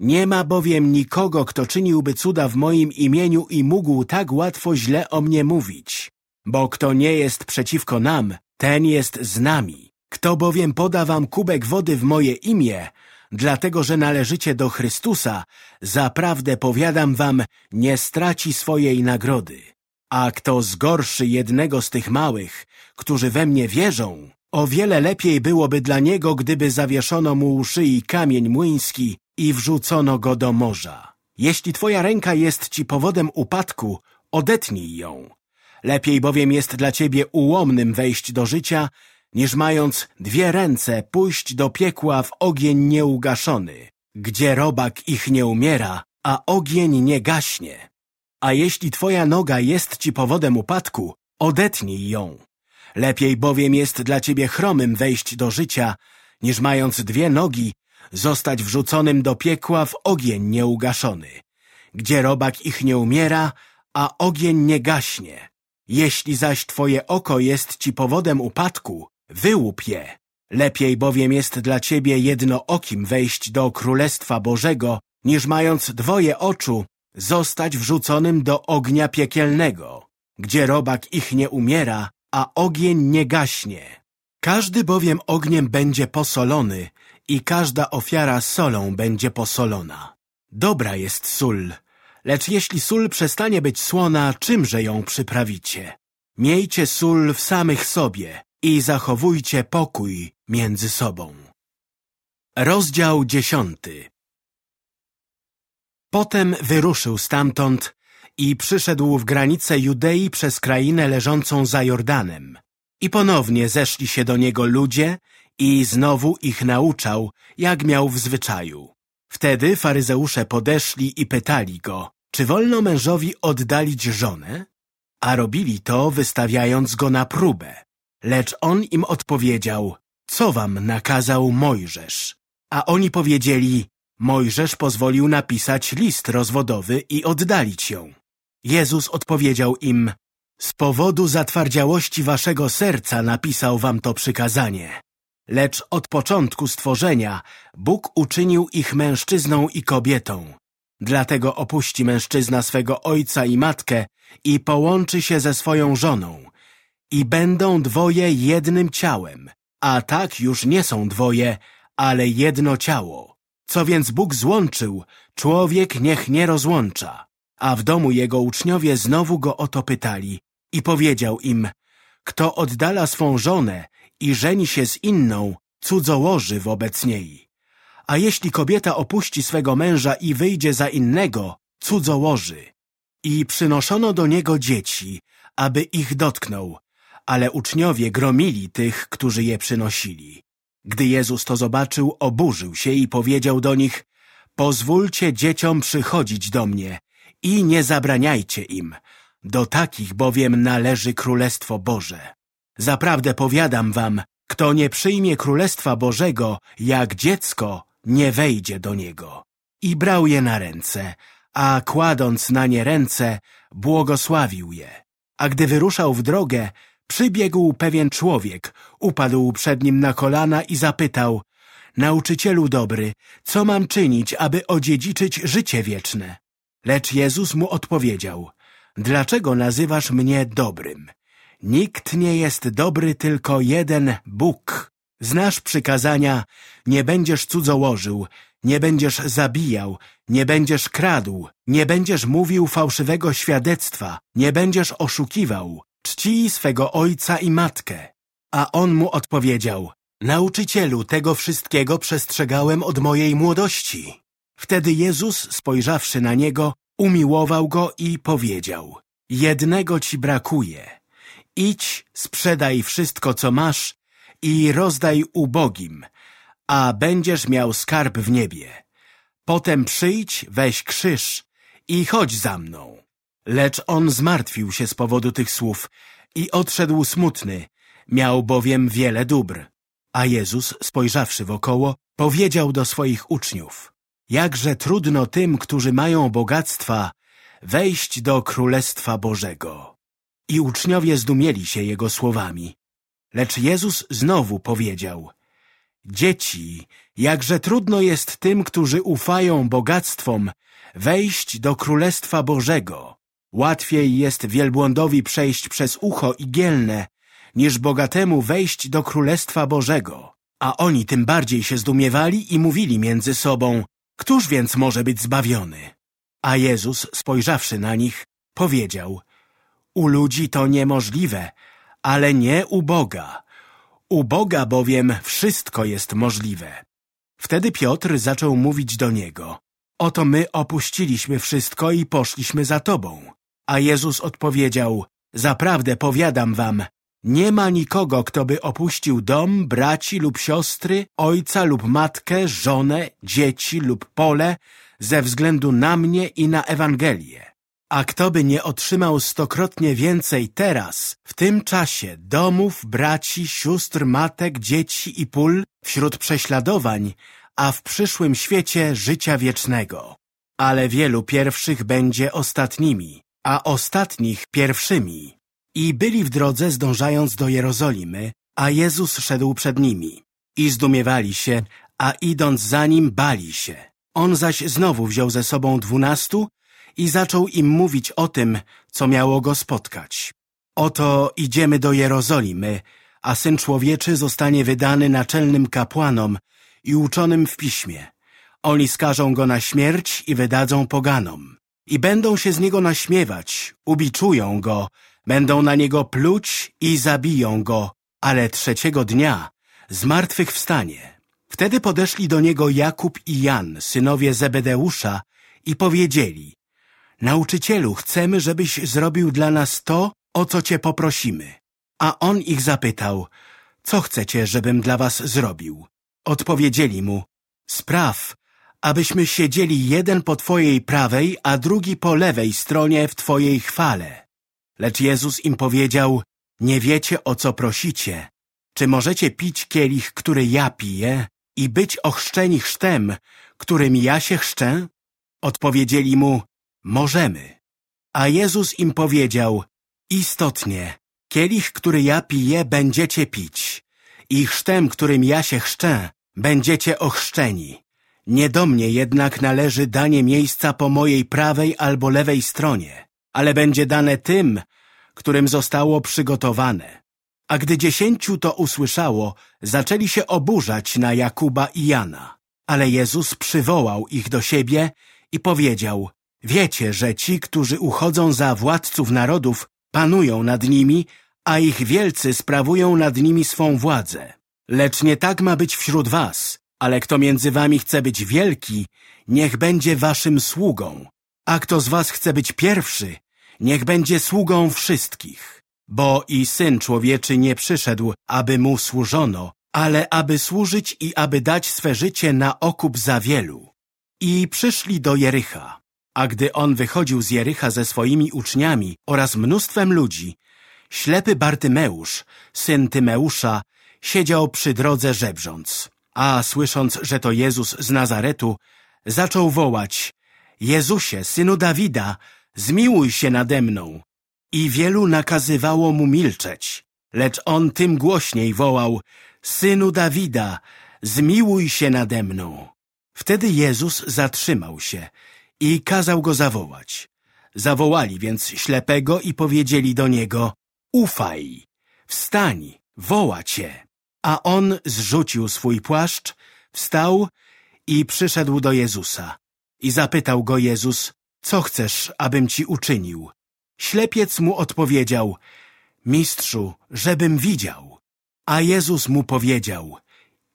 A: Nie ma bowiem nikogo, kto czyniłby cuda w moim imieniu i mógł tak łatwo źle o mnie mówić. Bo kto nie jest przeciwko nam, ten jest z nami. Kto bowiem poda wam kubek wody w moje imię, dlatego że należycie do Chrystusa, zaprawdę powiadam wam, nie straci swojej nagrody. A kto zgorszy jednego z tych małych, którzy we mnie wierzą, O wiele lepiej byłoby dla niego, gdyby zawieszono mu u szyi kamień młyński i wrzucono go do morza. Jeśli twoja ręka jest ci powodem upadku, odetnij ją. Lepiej bowiem jest dla ciebie ułomnym wejść do życia, niż mając dwie ręce pójść do piekła w ogień nieugaszony, gdzie robak ich nie umiera, a ogień nie gaśnie. A jeśli twoja noga jest ci powodem upadku, odetnij ją. Lepiej bowiem jest dla ciebie chromym wejść do życia, niż mając dwie nogi, zostać wrzuconym do piekła w ogień nieugaszony, gdzie robak ich nie umiera, a ogień nie gaśnie. Jeśli zaś twoje oko jest ci powodem upadku, wyłup je. Lepiej bowiem jest dla ciebie jednookim wejść do Królestwa Bożego, niż mając dwoje oczu, zostać wrzuconym do ognia piekielnego, gdzie robak ich nie umiera, a ogień nie gaśnie. Każdy bowiem ogniem będzie posolony i każda ofiara solą będzie posolona. Dobra jest sól, lecz jeśli sól przestanie być słona, czymże ją przyprawicie? Miejcie sól w samych sobie i zachowujcie pokój między sobą. Rozdział dziesiąty Potem wyruszył stamtąd i przyszedł w granice Judei przez krainę leżącą za Jordanem. I ponownie zeszli się do niego ludzie i znowu ich nauczał, jak miał w zwyczaju. Wtedy faryzeusze podeszli i pytali go, czy wolno mężowi oddalić żonę? A robili to, wystawiając go na próbę. Lecz on im odpowiedział, co wam nakazał Mojżesz? A oni powiedzieli, Mojżesz pozwolił napisać list rozwodowy i oddalić ją. Jezus odpowiedział im, z powodu zatwardziałości waszego serca napisał wam to przykazanie. Lecz od początku stworzenia Bóg uczynił ich mężczyzną i kobietą. Dlatego opuści mężczyzna swego ojca i matkę i połączy się ze swoją żoną. I będą dwoje jednym ciałem, a tak już nie są dwoje, ale jedno ciało. Co więc Bóg złączył, człowiek niech nie rozłącza. A w domu jego uczniowie znowu go o to pytali i powiedział im, kto oddala swą żonę i żeni się z inną, cudzołoży wobec niej. A jeśli kobieta opuści swego męża i wyjdzie za innego, cudzołoży. I przynoszono do niego dzieci, aby ich dotknął, ale uczniowie gromili tych, którzy je przynosili. Gdy Jezus to zobaczył, oburzył się i powiedział do nich, pozwólcie dzieciom przychodzić do mnie i nie zabraniajcie im, do takich bowiem należy Królestwo Boże. Zaprawdę powiadam wam, kto nie przyjmie Królestwa Bożego jak dziecko, nie wejdzie do niego. I brał je na ręce, a kładąc na nie ręce, błogosławił je. A gdy wyruszał w drogę, przybiegł pewien człowiek, upadł przed nim na kolana i zapytał Nauczycielu dobry, co mam czynić, aby odziedziczyć życie wieczne? Lecz Jezus mu odpowiedział Dlaczego nazywasz mnie dobrym? Nikt nie jest dobry, tylko jeden Bóg. Znasz przykazania, nie będziesz cudzołożył, nie będziesz zabijał, nie będziesz kradł, nie będziesz mówił fałszywego świadectwa, nie będziesz oszukiwał, czci swego ojca i matkę. A on mu odpowiedział, nauczycielu, tego wszystkiego przestrzegałem od mojej młodości. Wtedy Jezus, spojrzawszy na niego, umiłował go i powiedział, jednego ci brakuje. Idź, sprzedaj wszystko, co masz i rozdaj ubogim, a będziesz miał skarb w niebie. Potem przyjdź, weź krzyż i chodź za mną. Lecz on zmartwił się z powodu tych słów i odszedł smutny, miał bowiem wiele dóbr. A Jezus, spojrzawszy wokoło, powiedział do swoich uczniów, jakże trudno tym, którzy mają bogactwa, wejść do Królestwa Bożego. I uczniowie zdumieli się Jego słowami. Lecz Jezus znowu powiedział, Dzieci, jakże trudno jest tym, którzy ufają bogactwom, wejść do Królestwa Bożego. Łatwiej jest wielbłądowi przejść przez ucho igielne, niż bogatemu wejść do Królestwa Bożego. A oni tym bardziej się zdumiewali i mówili między sobą, któż więc może być zbawiony? A Jezus, spojrzawszy na nich, powiedział, u ludzi to niemożliwe, ale nie u Boga. U Boga bowiem wszystko jest możliwe. Wtedy Piotr zaczął mówić do niego. Oto my opuściliśmy wszystko i poszliśmy za tobą. A Jezus odpowiedział, zaprawdę powiadam wam, nie ma nikogo, kto by opuścił dom, braci lub siostry, ojca lub matkę, żonę, dzieci lub pole ze względu na mnie i na Ewangelię. A kto by nie otrzymał stokrotnie więcej teraz, w tym czasie, domów, braci, sióstr, matek, dzieci i pól, wśród prześladowań, a w przyszłym świecie życia wiecznego. Ale wielu pierwszych będzie ostatnimi, a ostatnich pierwszymi. I byli w drodze zdążając do Jerozolimy, a Jezus szedł przed nimi. I zdumiewali się, a idąc za nim bali się. On zaś znowu wziął ze sobą dwunastu i zaczął im mówić o tym, co miało go spotkać. Oto idziemy do Jerozolimy, a Syn Człowieczy zostanie wydany naczelnym kapłanom i uczonym w piśmie. Oni skażą go na śmierć i wydadzą poganom. I będą się z niego naśmiewać, ubiczują go, będą na niego pluć i zabiją go, ale trzeciego dnia zmartwychwstanie. Wtedy podeszli do niego Jakub i Jan, synowie Zebedeusza, i powiedzieli Nauczycielu, chcemy, żebyś zrobił dla nas to, o co cię poprosimy. A on ich zapytał, co chcecie, żebym dla was zrobił? Odpowiedzieli mu, spraw, abyśmy siedzieli jeden po twojej prawej, a drugi po lewej stronie w twojej chwale. Lecz Jezus im powiedział, nie wiecie o co prosicie. Czy możecie pić kielich, który ja piję i być ochrzczeni chrztem, którym ja się chrzczę? Odpowiedzieli mu, możemy. A Jezus im powiedział, istotnie, kielich, który ja piję, będziecie pić i chrztem, którym ja się chrzczę, będziecie ochrzczeni. Nie do mnie jednak należy danie miejsca po mojej prawej albo lewej stronie, ale będzie dane tym, którym zostało przygotowane. A gdy dziesięciu to usłyszało, zaczęli się oburzać na Jakuba i Jana. Ale Jezus przywołał ich do siebie i powiedział, wiecie, że ci, którzy uchodzą za władców narodów, panują nad nimi, a ich wielcy sprawują nad nimi swą władzę. Lecz nie tak ma być wśród was, ale kto między wami chce być wielki, niech będzie waszym sługą. A kto z was chce być pierwszy, niech będzie sługą wszystkich. Bo i Syn Człowieczy nie przyszedł, aby Mu służono, ale aby służyć i aby dać swe życie na okup za wielu. I przyszli do Jericha. A gdy on wychodził z Jericha ze swoimi uczniami oraz mnóstwem ludzi, ślepy Bartymeusz, syn Tymeusza, siedział przy drodze żebrząc. A słysząc, że to Jezus z Nazaretu, zaczął wołać Jezusie, synu Dawida, zmiłuj się nade mną. I wielu nakazywało mu milczeć, lecz on tym głośniej wołał Synu Dawida, zmiłuj się nade mną. Wtedy Jezus zatrzymał się i kazał go zawołać. Zawołali więc ślepego i powiedzieli do niego Ufaj, wstań, woła cię. A on zrzucił swój płaszcz, wstał i przyszedł do Jezusa. I zapytał go Jezus, co chcesz, abym ci uczynił? Ślepiec mu odpowiedział, mistrzu, żebym widział. A Jezus mu powiedział,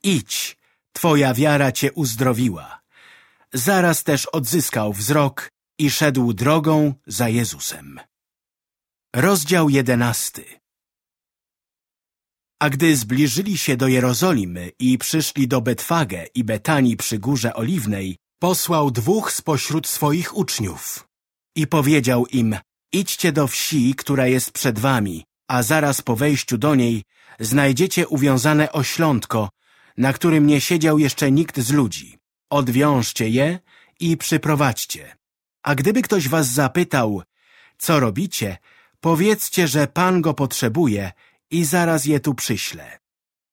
A: idź, twoja wiara cię uzdrowiła. Zaraz też odzyskał wzrok i szedł drogą za Jezusem. Rozdział jedenasty A gdy zbliżyli się do Jerozolimy i przyszli do Betwagę i Betanii przy Górze Oliwnej, posłał dwóch spośród swoich uczniów i powiedział im, idźcie do wsi, która jest przed wami, a zaraz po wejściu do niej znajdziecie uwiązane oślątko, na którym nie siedział jeszcze nikt z ludzi. Odwiążcie je i przyprowadźcie. A gdyby ktoś was zapytał, co robicie, powiedzcie, że Pan go potrzebuje i zaraz je tu przyśle.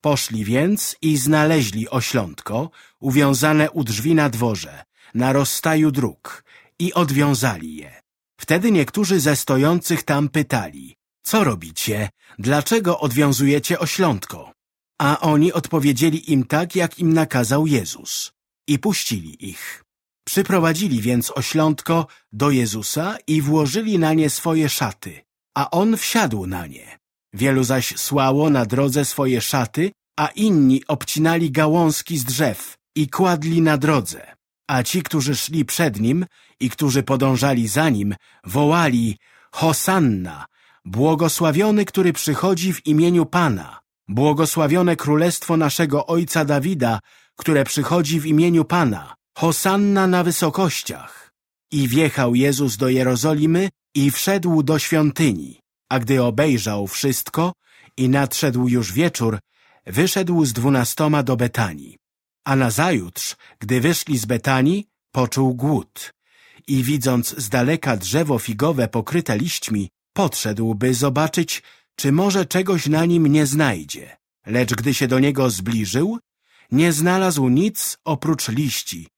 A: Poszli więc i znaleźli oślątko, uwiązane u drzwi na dworze, na rozstaju dróg i odwiązali je. Wtedy niektórzy ze stojących tam pytali, co robicie, dlaczego odwiązujecie oślątko? A oni odpowiedzieli im tak, jak im nakazał Jezus i puścili ich. Przyprowadzili więc oślątko do Jezusa i włożyli na nie swoje szaty, a on wsiadł na nie. Wielu zaś słało na drodze swoje szaty, a inni obcinali gałązki z drzew i kładli na drodze. A ci, którzy szli przed nim i którzy podążali za nim, wołali Hosanna, błogosławiony, który przychodzi w imieniu Pana, błogosławione królestwo naszego ojca Dawida, które przychodzi w imieniu Pana, Hosanna na wysokościach. I wjechał Jezus do Jerozolimy i wszedł do świątyni, a gdy obejrzał wszystko i nadszedł już wieczór, wyszedł z dwunastoma do Betanii. A nazajutrz, gdy wyszli z Betanii, poczuł głód i widząc z daleka drzewo figowe pokryte liśćmi, podszedł, by zobaczyć, czy może czegoś na nim nie znajdzie. Lecz gdy się do niego zbliżył, nie znalazł nic oprócz liści,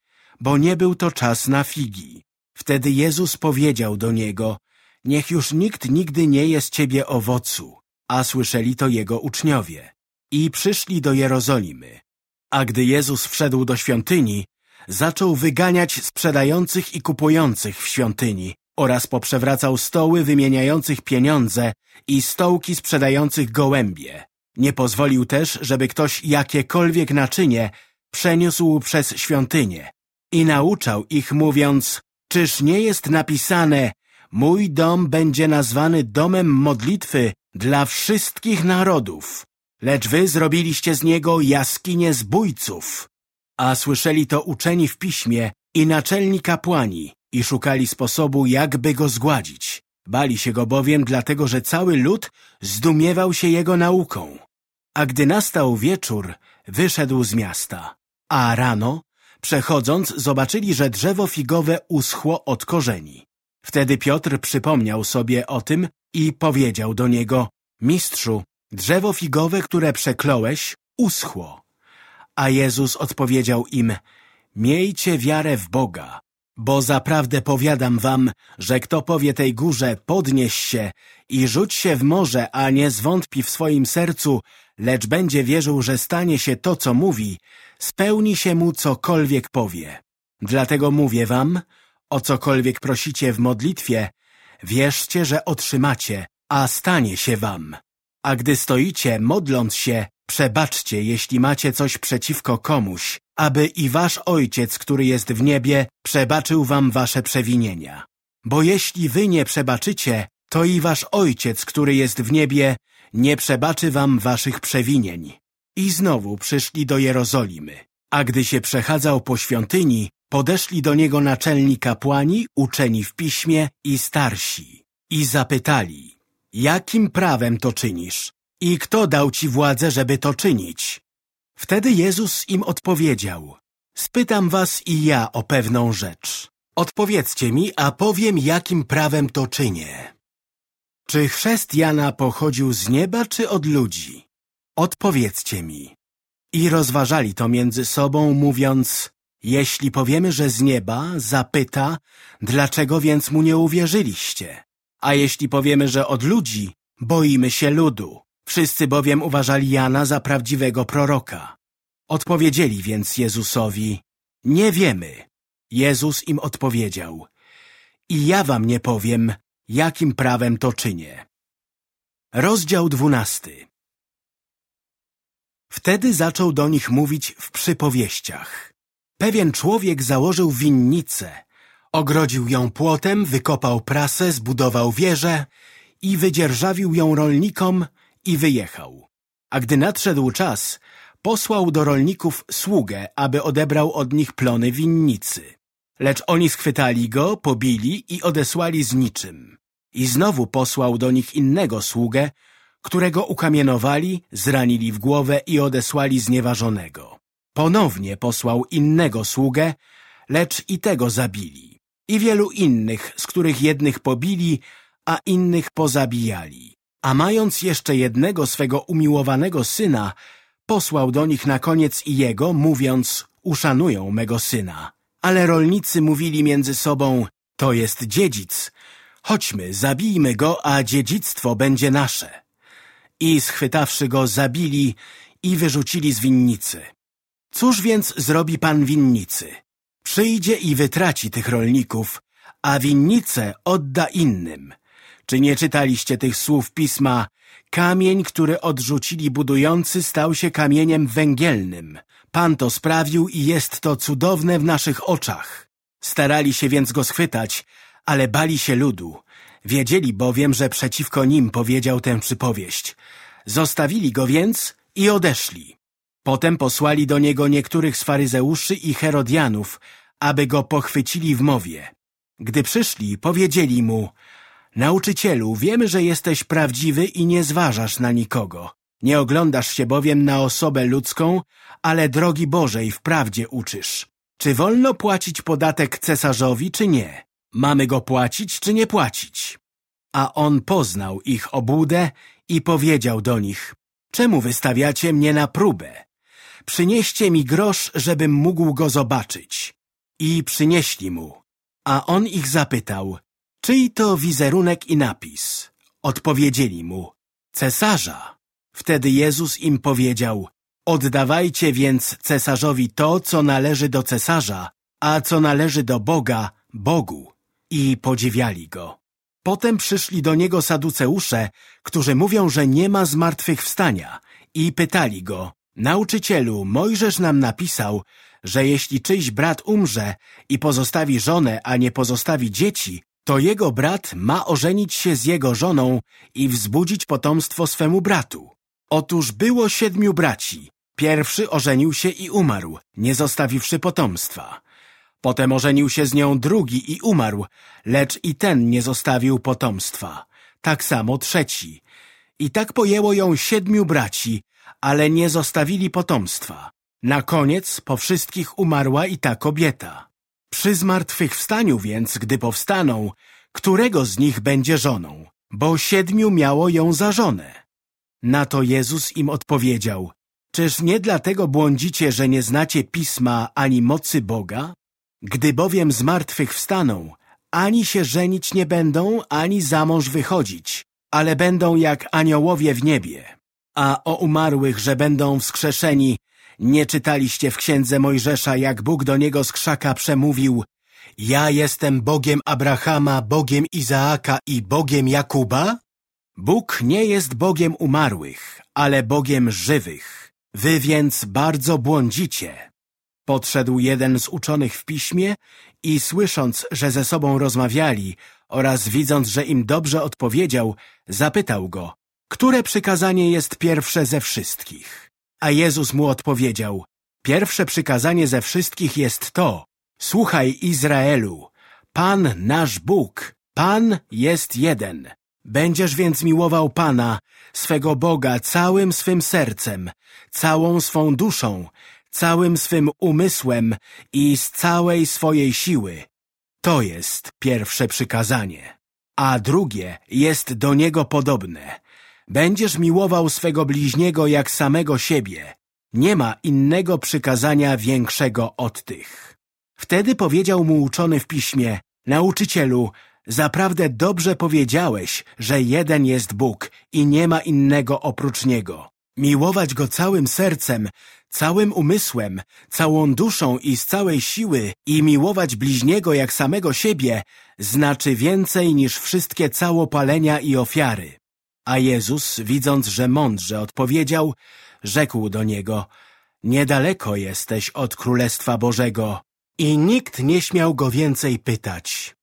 A: bo nie był to czas na figi. Wtedy Jezus powiedział do niego, niech już nikt nigdy nie jest ciebie owocu, a słyszeli to jego uczniowie. I przyszli do Jerozolimy. A gdy Jezus wszedł do świątyni, zaczął wyganiać sprzedających i kupujących w świątyni oraz poprzewracał stoły wymieniających pieniądze i stołki sprzedających gołębie. Nie pozwolił też, żeby ktoś jakiekolwiek naczynie przeniósł przez świątynię i nauczał ich mówiąc, czyż nie jest napisane, mój dom będzie nazwany domem modlitwy dla wszystkich narodów, lecz wy zrobiliście z niego jaskinię zbójców. A słyszeli to uczeni w piśmie i naczelni kapłani i szukali sposobu, jakby go zgładzić. Bali się go bowiem, dlatego że cały lud zdumiewał się jego nauką. A gdy nastał wieczór, wyszedł z miasta. A rano, przechodząc, zobaczyli, że drzewo figowe uschło od korzeni. Wtedy Piotr przypomniał sobie o tym i powiedział do niego, Mistrzu, drzewo figowe, które przekląłeś, uschło. A Jezus odpowiedział im, miejcie wiarę w Boga, bo zaprawdę powiadam wam, że kto powie tej górze, podnieś się i rzuć się w morze, a nie zwątpi w swoim sercu, lecz będzie wierzył, że stanie się to, co mówi, spełni się mu cokolwiek powie. Dlatego mówię wam, o cokolwiek prosicie w modlitwie, wierzcie, że otrzymacie, a stanie się wam. A gdy stoicie, modląc się, Przebaczcie, jeśli macie coś przeciwko komuś, aby i wasz Ojciec, który jest w niebie, przebaczył wam wasze przewinienia. Bo jeśli wy nie przebaczycie, to i wasz Ojciec, który jest w niebie, nie przebaczy wam waszych przewinień. I znowu przyszli do Jerozolimy. A gdy się przechadzał po świątyni, podeszli do niego naczelni kapłani, uczeni w piśmie i starsi. I zapytali, jakim prawem to czynisz? I kto dał ci władzę, żeby to czynić? Wtedy Jezus im odpowiedział, spytam was i ja o pewną rzecz. Odpowiedzcie mi, a powiem, jakim prawem to czynię. Czy chrzest Jana pochodził z nieba, czy od ludzi? Odpowiedzcie mi. I rozważali to między sobą, mówiąc, jeśli powiemy, że z nieba, zapyta, dlaczego więc mu nie uwierzyliście? A jeśli powiemy, że od ludzi, boimy się ludu. Wszyscy bowiem uważali Jana za prawdziwego proroka. Odpowiedzieli więc Jezusowi, nie wiemy. Jezus im odpowiedział, i ja wam nie powiem, jakim prawem to czynię. Rozdział dwunasty Wtedy zaczął do nich mówić w przypowieściach. Pewien człowiek założył winnicę, ogrodził ją płotem, wykopał prasę, zbudował wieżę i wydzierżawił ją rolnikom, i wyjechał. A gdy nadszedł czas, posłał do rolników sługę, aby odebrał od nich plony winnicy. Lecz oni schwytali go, pobili i odesłali z niczym. I znowu posłał do nich innego sługę, którego ukamienowali, zranili w głowę i odesłali znieważonego. Ponownie posłał innego sługę, lecz i tego zabili. I wielu innych, z których jednych pobili, a innych pozabijali. A mając jeszcze jednego swego umiłowanego syna, posłał do nich na koniec i jego, mówiąc, uszanują mego syna. Ale rolnicy mówili między sobą, to jest dziedzic, chodźmy, zabijmy go, a dziedzictwo będzie nasze. I schwytawszy go, zabili i wyrzucili z winnicy. Cóż więc zrobi pan winnicy? Przyjdzie i wytraci tych rolników, a winnicę odda innym – Czy nie czytaliście tych słów pisma? Kamień, który odrzucili budujący, stał się kamieniem węgielnym. Pan to sprawił i jest to cudowne w naszych oczach. Starali się więc go schwytać, ale bali się ludu. Wiedzieli bowiem, że przeciwko nim powiedział tę przypowieść. Zostawili go więc i odeszli. Potem posłali do niego niektórych z faryzeuszy i herodianów, aby go pochwycili w mowie. Gdy przyszli, powiedzieli mu, Nauczycielu, wiemy, że jesteś prawdziwy i nie zważasz na nikogo. Nie oglądasz się bowiem na osobę ludzką, ale drogi Bożej w prawdzie uczysz. Czy wolno płacić podatek cesarzowi, czy nie? Mamy go płacić, czy nie płacić? A on poznał ich obłudę i powiedział do nich, czemu wystawiacie mnie na próbę? Przynieście mi grosz, żebym mógł go zobaczyć. I przynieśli mu. A on ich zapytał, czyj to wizerunek i napis? Odpowiedzieli mu, cesarza. Wtedy Jezus im powiedział, oddawajcie więc cesarzowi to, co należy do cesarza, a co należy do Boga, Bogu. I podziwiali go. Potem przyszli do niego saduceusze, którzy mówią, że nie ma zmartwychwstania i pytali go, Nauczycielu, Mojżesz nam napisał, że jeśli czyjś brat umrze i pozostawi żonę, a nie pozostawi dzieci, to jego brat ma ożenić się z jego żoną i wzbudzić potomstwo swemu bratu. Otóż było siedmiu braci. Pierwszy ożenił się i umarł, nie zostawiwszy potomstwa. Potem ożenił się z nią drugi i umarł, lecz i ten nie zostawił potomstwa. Tak samo trzeci. I tak pojęło ją siedmiu braci, ale nie zostawili potomstwa. Na koniec po wszystkich umarła i ta kobieta. Przy zmartwychwstaniu więc, gdy powstaną, którego z nich będzie żoną? Bo siedmiu miało ją za żonę. Na to Jezus im odpowiedział, czyż nie dlatego błądzicie, że nie znacie Pisma ani mocy Boga? Gdy bowiem zmartwychwstaną, ani się żenić nie będą, ani za mąż wychodzić, ale będą jak aniołowie w niebie. A o umarłych, że będą wskrzeszeni, nie czytaliście w księdze Mojżesza, jak Bóg do niego z krzaka przemówił Ja jestem Bogiem Abrahama, Bogiem Izaaka i Bogiem Jakuba? Bóg nie jest Bogiem umarłych, ale Bogiem żywych. Wy więc bardzo błądzicie. Podszedł jeden z uczonych w piśmie i słysząc, że ze sobą rozmawiali oraz widząc, że im dobrze odpowiedział, zapytał go, które przykazanie jest pierwsze ze wszystkich? A Jezus mu odpowiedział, pierwsze przykazanie ze wszystkich jest to, słuchaj Izraelu, Pan nasz Bóg, Pan jest jeden. Będziesz więc miłował Pana, swego Boga, całym swym sercem, całą swą duszą, całym swym umysłem i z całej swojej siły. To jest pierwsze przykazanie. A drugie jest do niego podobne. Będziesz miłował swego bliźniego jak samego siebie. Nie ma innego przykazania większego od tych. Wtedy powiedział mu uczony w piśmie, Nauczycielu, zaprawdę dobrze powiedziałeś, że jeden jest Bóg i nie ma innego oprócz Niego. Miłować Go całym sercem, całym umysłem, całą duszą i z całej siły i miłować bliźniego jak samego siebie znaczy więcej niż wszystkie całopalenia i ofiary. A Jezus, widząc, że mądrze odpowiedział, rzekł do niego, niedaleko jesteś od Królestwa Bożego. I nikt nie śmiał go więcej pytać.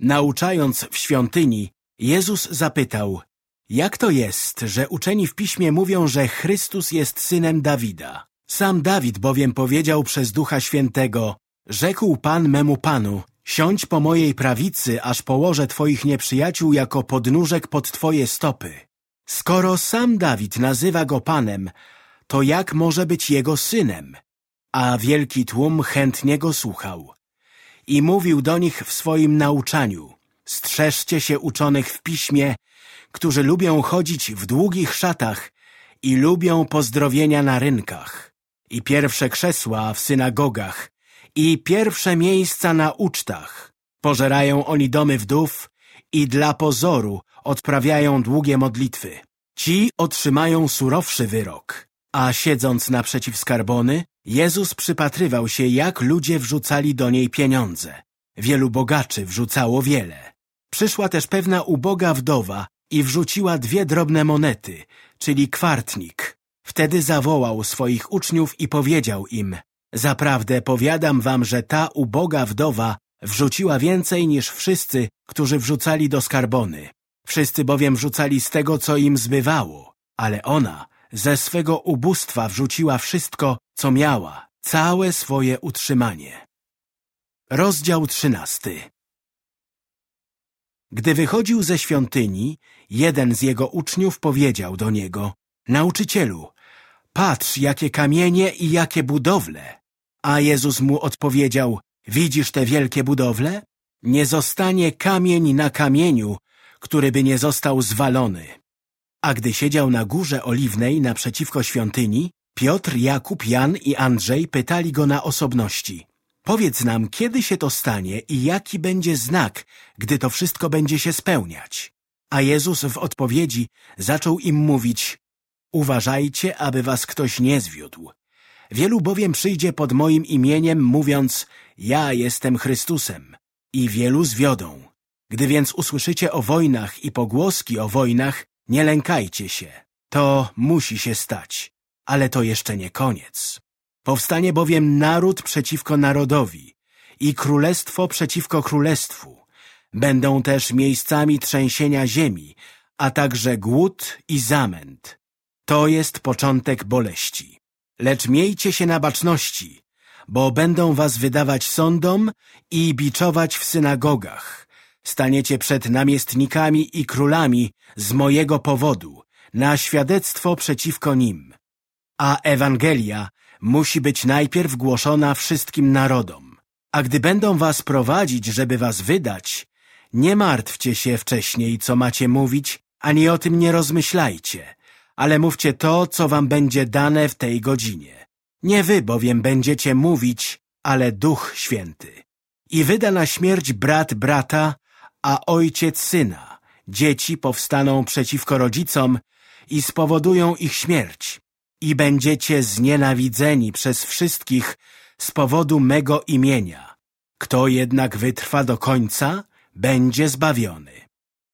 A: Nauczając w świątyni, Jezus zapytał, jak to jest, że uczeni w piśmie mówią, że Chrystus jest synem Dawida? Sam Dawid bowiem powiedział przez Ducha Świętego, rzekł Pan memu Panu, siądź po mojej prawicy, aż położę Twoich nieprzyjaciół jako podnóżek pod Twoje stopy. Skoro sam Dawid nazywa go Panem, to jak może być jego synem? A wielki tłum chętnie go słuchał. I mówił do nich w swoim nauczaniu, strzeżcie się uczonych w piśmie, którzy lubią chodzić w długich szatach i lubią pozdrowienia na rynkach, i pierwsze krzesła w synagogach, i pierwsze miejsca na ucztach. Pożerają oni domy wdów i dla pozoru odprawiają długie modlitwy. Ci otrzymają surowszy wyrok. A siedząc naprzeciw skarbony, Jezus przypatrywał się, jak ludzie wrzucali do niej pieniądze. Wielu bogaczy wrzucało wiele. Przyszła też pewna uboga wdowa i wrzuciła dwie drobne monety, czyli kwartnik. Wtedy zawołał swoich uczniów i powiedział im Zaprawdę powiadam wam, że ta uboga wdowa wrzuciła więcej niż wszyscy, którzy wrzucali do skarbony. Wszyscy bowiem wrzucali z tego, co im zbywało, ale ona ze swego ubóstwa wrzuciła wszystko, co miała, całe swoje utrzymanie. Rozdział trzynasty Gdy wychodził ze świątyni, jeden z jego uczniów powiedział do niego Nauczycielu, patrz, jakie kamienie i jakie budowle. A Jezus mu odpowiedział Widzisz te wielkie budowle? Nie zostanie kamień na kamieniu, który by nie został zwalony. A gdy siedział na górze oliwnej naprzeciwko świątyni, Piotr, Jakub, Jan i Andrzej pytali go na osobności. Powiedz nam, kiedy się to stanie i jaki będzie znak, gdy to wszystko będzie się spełniać. A Jezus w odpowiedzi zaczął im mówić, uważajcie, aby was ktoś nie zwiódł. Wielu bowiem przyjdzie pod moim imieniem, mówiąc, ja jestem Chrystusem i wielu zwiodą. Gdy więc usłyszycie o wojnach i pogłoski o wojnach, nie lękajcie się. To musi się stać, ale to jeszcze nie koniec. Powstanie bowiem naród przeciwko narodowi i królestwo przeciwko królestwu. Będą też miejscami trzęsienia ziemi, a także głód i zamęt. To jest początek boleści. Lecz miejcie się na baczności, bo będą was wydawać sądom i biczować w synagogach. Staniecie przed namiestnikami i królami z mojego powodu, na świadectwo przeciwko nim. A Ewangelia musi być najpierw głoszona wszystkim narodom. A gdy będą was prowadzić, żeby was wydać, nie martwcie się wcześniej, co macie mówić, ani o tym nie rozmyślajcie, ale mówcie to, co wam będzie dane w tej godzinie. Nie wy bowiem będziecie mówić, ale Duch Święty. I wyda na śmierć brat brata, a ojciec syna. Dzieci powstaną przeciwko rodzicom i spowodują ich śmierć. I będziecie znienawidzeni przez wszystkich z powodu mego imienia. Kto jednak wytrwa do końca, będzie zbawiony.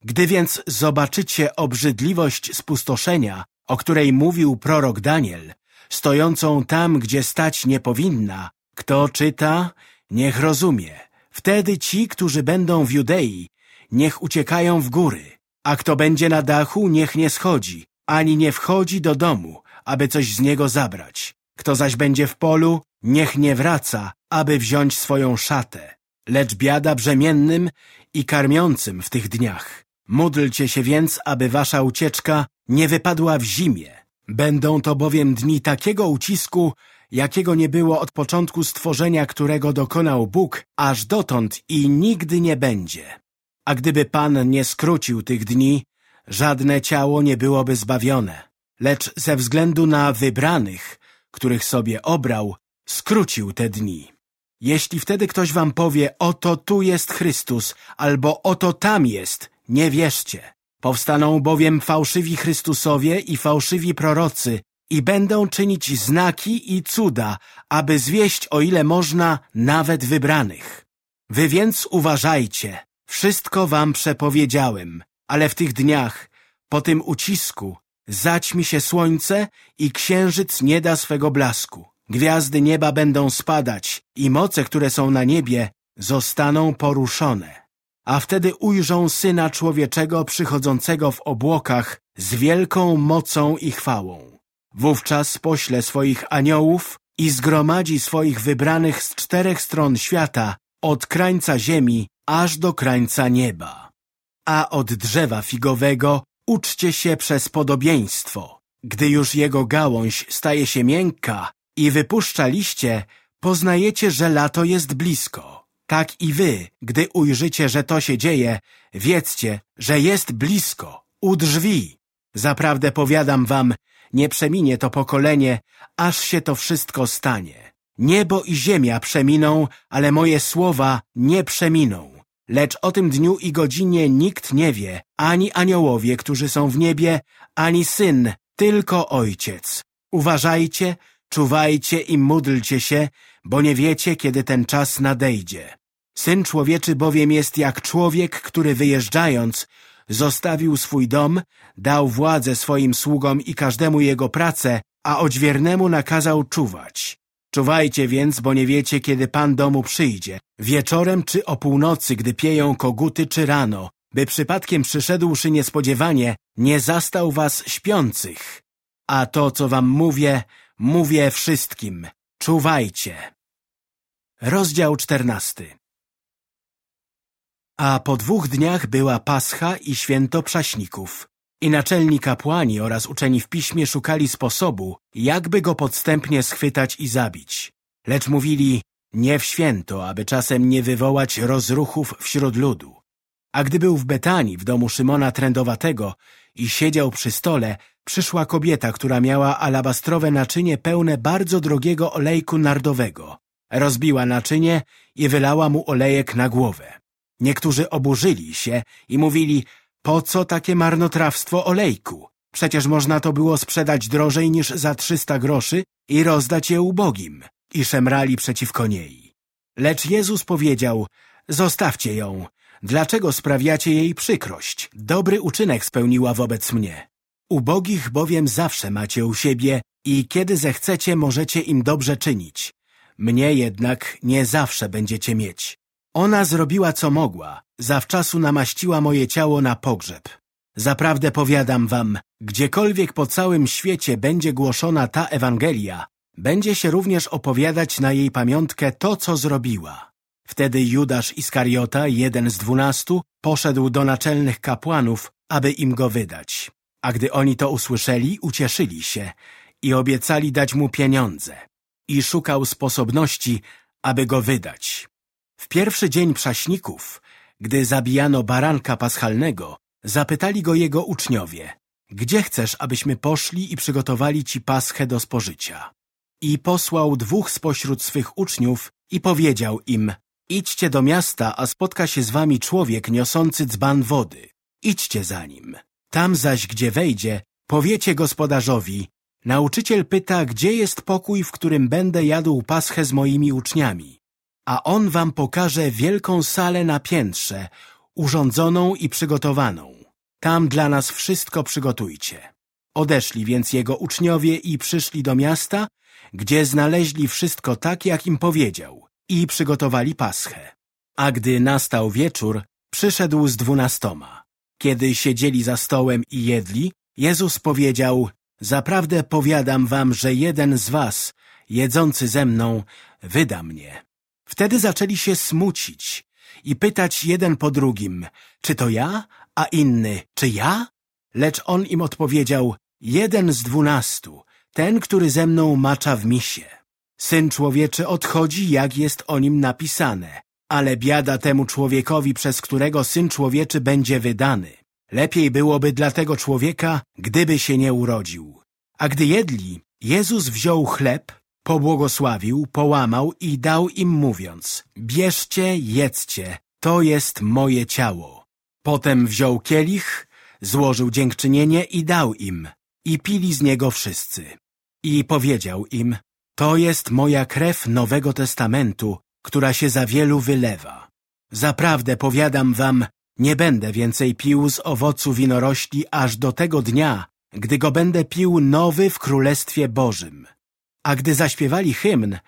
A: Gdy więc zobaczycie obrzydliwość spustoszenia, o której mówił prorok Daniel, stojącą tam, gdzie stać nie powinna, kto czyta, niech rozumie. Wtedy ci, którzy będą w Judei, niech uciekają w góry, a kto będzie na dachu, niech nie schodzi, ani nie wchodzi do domu, aby coś z niego zabrać. Kto zaś będzie w polu, niech nie wraca, aby wziąć swoją szatę. Lecz biada brzemiennym i karmiącym w tych dniach. Módlcie się więc, aby wasza ucieczka nie wypadła w zimie. Będą to bowiem dni takiego ucisku, jakiego nie było od początku stworzenia, którego dokonał Bóg, aż dotąd i nigdy nie będzie. A gdyby Pan nie skrócił tych dni, żadne ciało nie byłoby zbawione, lecz ze względu na wybranych, których sobie obrał, skrócił te dni. Jeśli wtedy ktoś wam powie, oto tu jest Chrystus, albo oto tam jest, nie wierzcie. Powstaną bowiem fałszywi Chrystusowie i fałszywi prorocy i będą czynić znaki i cuda, aby zwieść o ile można nawet wybranych. Wy więc uważajcie, wszystko wam przepowiedziałem, ale w tych dniach, po tym ucisku, zaćmi się słońce i księżyc nie da swego blasku. Gwiazdy nieba będą spadać i moce, które są na niebie, zostaną poruszone. A wtedy ujrzą Syna Człowieczego przychodzącego w obłokach z wielką mocą i chwałą. Wówczas pośle swoich aniołów i zgromadzi swoich wybranych z czterech stron świata, od krańca ziemi aż do krańca nieba. A od drzewa figowego uczcie się przez podobieństwo. Gdy już jego gałąź staje się miękka i wypuszcza liście, poznajecie, że lato jest blisko. Tak i wy, gdy ujrzycie, że to się dzieje, wiedzcie, że jest blisko, u drzwi. Zaprawdę powiadam wam, nie przeminie to pokolenie, aż się to wszystko stanie. Niebo i ziemia przeminą, ale moje słowa nie przeminą. Lecz o tym dniu i godzinie nikt nie wie, ani aniołowie, którzy są w niebie, ani Syn, tylko Ojciec. Uważajcie, czuwajcie i módlcie się, bo nie wiecie, kiedy ten czas nadejdzie. Syn człowieczy bowiem jest jak człowiek, który wyjeżdżając, zostawił swój dom, dał władzę swoim sługom i każdemu jego pracę, a odźwiernemu nakazał czuwać. Czuwajcie więc, bo nie wiecie, kiedy Pan domu przyjdzie, wieczorem czy o północy, gdy pieją koguty, czy rano, by przypadkiem przyszedłszy niespodziewanie, nie zastał was śpiących. A to, co wam mówię, mówię wszystkim. Czuwajcie. Rozdział czternasty A po dwóch dniach była Pascha i święto prześników. I naczelni kapłani oraz uczeni w piśmie szukali sposobu, jakby go podstępnie schwytać i zabić. Lecz mówili, nie w święto, aby czasem nie wywołać rozruchów wśród ludu. A gdy był w Betanii, w domu Szymona Trędowatego i siedział przy stole, przyszła kobieta, która miała alabastrowe naczynie pełne bardzo drogiego olejku nardowego. Rozbiła naczynie i wylała mu olejek na głowę. Niektórzy oburzyli się i mówili, po co takie marnotrawstwo olejku? Przecież można to było sprzedać drożej niż za trzysta groszy i rozdać je ubogim. I szemrali przeciwko niej. Lecz Jezus powiedział, zostawcie ją. Dlaczego sprawiacie jej przykrość? Dobry uczynek spełniła wobec mnie. Ubogich bowiem zawsze macie u siebie i kiedy zechcecie, możecie im dobrze czynić. Mnie jednak nie zawsze będziecie mieć. Ona zrobiła co mogła, zawczasu namaściła moje ciało na pogrzeb. Zaprawdę powiadam wam, gdziekolwiek po całym świecie będzie głoszona ta Ewangelia, będzie się również opowiadać na jej pamiątkę to, co zrobiła. Wtedy Judasz Iskariota, jeden z dwunastu, poszedł do naczelnych kapłanów, aby im go wydać. A gdy oni to usłyszeli, ucieszyli się i obiecali dać mu pieniądze. I szukał sposobności, aby go wydać. W pierwszy dzień prześników, gdy zabijano baranka paschalnego, zapytali go jego uczniowie, gdzie chcesz, abyśmy poszli i przygotowali ci paschę do spożycia? I posłał dwóch spośród swych uczniów i powiedział im, idźcie do miasta, a spotka się z wami człowiek niosący dzban wody. Idźcie za nim. Tam zaś, gdzie wejdzie, powiecie gospodarzowi, nauczyciel pyta, gdzie jest pokój, w którym będę jadł paschę z moimi uczniami a on wam pokaże wielką salę na piętrze, urządzoną i przygotowaną. Tam dla nas wszystko przygotujcie. Odeszli więc jego uczniowie i przyszli do miasta, gdzie znaleźli wszystko tak, jak im powiedział i przygotowali paschę. A gdy nastał wieczór, przyszedł z dwunastoma. Kiedy siedzieli za stołem i jedli, Jezus powiedział, zaprawdę powiadam wam, że jeden z was, jedzący ze mną, wyda mnie. Wtedy zaczęli się smucić i pytać jeden po drugim, czy to ja, a inny, czy ja? Lecz on im odpowiedział, jeden z dwunastu, ten, który ze mną macza w misie. Syn człowieczy odchodzi, jak jest o nim napisane, ale biada temu człowiekowi, przez którego Syn człowieczy będzie wydany. Lepiej byłoby dla tego człowieka, gdyby się nie urodził. A gdy jedli, Jezus wziął chleb, pobłogosławił, połamał i dał im mówiąc, bierzcie, jedzcie, to jest moje ciało. Potem wziął kielich, złożył dziękczynienie i dał im, i pili z niego wszyscy. I powiedział im, to jest moja krew Nowego Testamentu, która się za wielu wylewa. Zaprawdę powiadam wam, nie będę więcej pił z owocu winorośli aż do tego dnia, gdy go będę pił nowy w Królestwie Bożym. A gdy zaśpiewali hymn,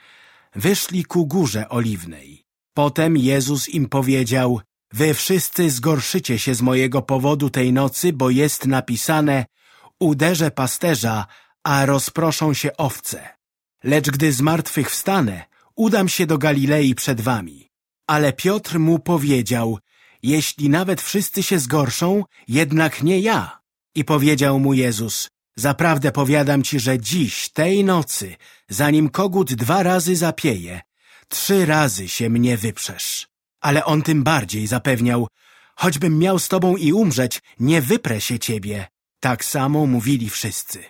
A: wyszli ku górze oliwnej. Potem Jezus im powiedział, wy wszyscy zgorszycie się z mojego powodu tej nocy, bo jest napisane, uderzę pasterza, a rozproszą się owce. Lecz gdy z martwych wstanę, udam się do Galilei przed wami. Ale Piotr mu powiedział, jeśli nawet wszyscy się zgorszą, jednak nie ja. I powiedział mu Jezus, Zaprawdę powiadam ci, że dziś, tej nocy, zanim kogut dwa razy zapieje, trzy razy się mnie wyprzesz. Ale on tym bardziej zapewniał, choćbym miał z tobą i umrzeć, nie wyprę się ciebie. Tak samo mówili wszyscy.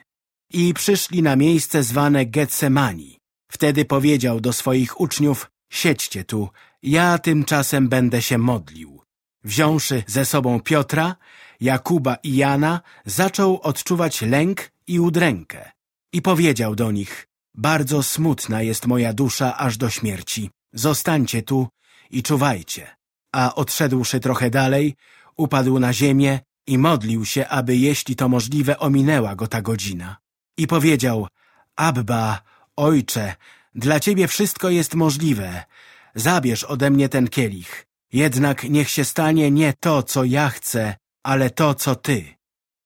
A: I przyszli na miejsce zwane Getsemani. Wtedy powiedział do swoich uczniów, siedźcie tu, ja tymczasem będę się modlił. Wziąwszy ze sobą Piotra, Jakuba i Jana, zaczął odczuwać lęk i udrękę. I powiedział do nich, bardzo smutna jest moja dusza aż do śmierci. Zostańcie tu i czuwajcie. A odszedłszy trochę dalej, upadł na ziemię i modlił się, aby jeśli to możliwe ominęła go ta godzina. I powiedział, Abba, ojcze, dla ciebie wszystko jest możliwe. Zabierz ode mnie ten kielich. Jednak niech się stanie nie to, co ja chcę, ale to, co ty.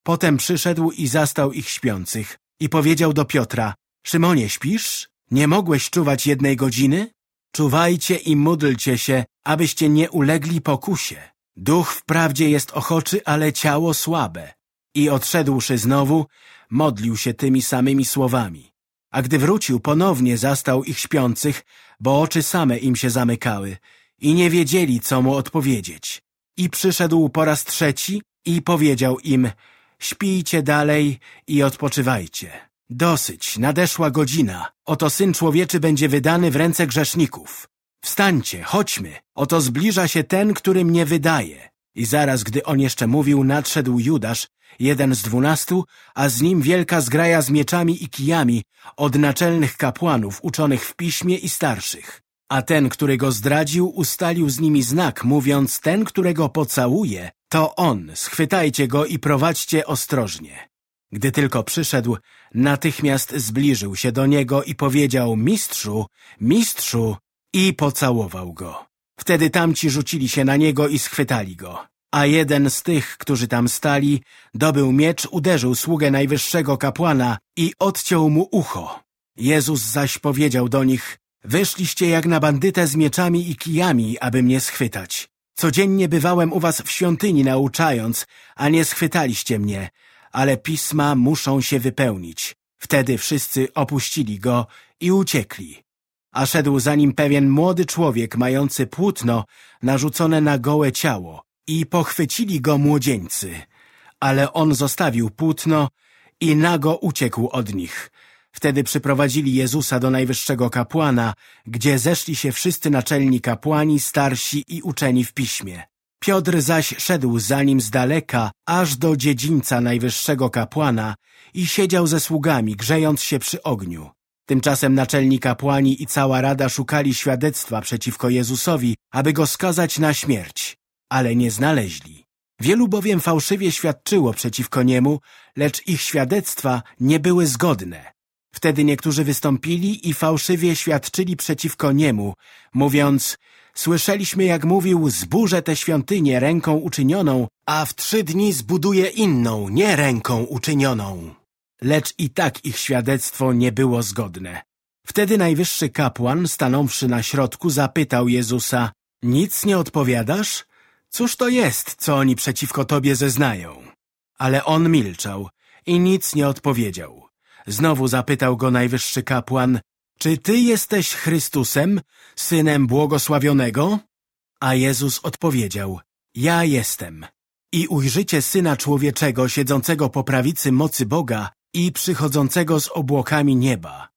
A: Potem przyszedł i zastał ich śpiących i powiedział do Piotra, Szymonie, śpisz? Nie mogłeś czuwać jednej godziny? Czuwajcie i módlcie się, abyście nie ulegli pokusie. Duch wprawdzie jest ochoczy, ale ciało słabe. I odszedłszy znowu, modlił się tymi samymi słowami. A gdy wrócił, ponownie zastał ich śpiących, bo oczy same im się zamykały i nie wiedzieli, co mu odpowiedzieć. I przyszedł po raz trzeci i powiedział im, śpijcie dalej i odpoczywajcie. Dosyć, nadeszła godzina. Oto Syn Człowieczy będzie wydany w ręce grzeszników. Wstańcie, chodźmy. Oto zbliża się ten, który mnie wydaje. I zaraz, gdy on jeszcze mówił, nadszedł Judasz, jeden z dwunastu, a z nim wielka zgraja z mieczami i kijami od naczelnych kapłanów uczonych w piśmie i starszych. A ten, który go zdradził, ustalił z nimi znak, mówiąc, ten, którego pocałuje, to on, schwytajcie go i prowadźcie ostrożnie. Gdy tylko przyszedł, natychmiast zbliżył się do niego i powiedział, mistrzu, mistrzu, i pocałował go. Wtedy tamci rzucili się na niego i schwytali go. A jeden z tych, którzy tam stali, dobył miecz, uderzył sługę najwyższego kapłana i odciął mu ucho. Jezus zaś powiedział do nich, wyszliście jak na bandytę z mieczami i kijami, aby mnie schwytać. Codziennie bywałem u was w świątyni nauczając, a nie schwytaliście mnie, ale pisma muszą się wypełnić. Wtedy wszyscy opuścili go i uciekli. A szedł za nim pewien młody człowiek mający płótno narzucone na gołe ciało i pochwycili go młodzieńcy. Ale on zostawił płótno i nago uciekł od nich. Wtedy przyprowadzili Jezusa do najwyższego kapłana, gdzie zeszli się wszyscy naczelni kapłani, starsi i uczeni w piśmie. Piotr zaś szedł za nim z daleka, aż do dziedzińca najwyższego kapłana i siedział ze sługami, grzejąc się przy ogniu. Tymczasem naczelni kapłani i cała rada szukali świadectwa przeciwko Jezusowi, aby go skazać na śmierć, ale nie znaleźli. Wielu bowiem fałszywie świadczyło przeciwko niemu, lecz ich świadectwa nie były zgodne. Wtedy niektórzy wystąpili i fałszywie świadczyli przeciwko niemu, mówiąc Słyszeliśmy, jak mówił, zburzę tę świątynię ręką uczynioną, a w trzy dni zbuduję inną, nie ręką uczynioną. Lecz i tak ich świadectwo nie było zgodne. Wtedy najwyższy kapłan, stanąwszy na środku, zapytał Jezusa, nic nie odpowiadasz? Cóż to jest, co oni przeciwko tobie zeznają? Ale on milczał i nic nie odpowiedział. Znowu zapytał go najwyższy kapłan, czy Ty jesteś Chrystusem, Synem Błogosławionego? A Jezus odpowiedział, ja jestem. I ujrzycie Syna Człowieczego siedzącego po prawicy mocy Boga i przychodzącego z obłokami nieba.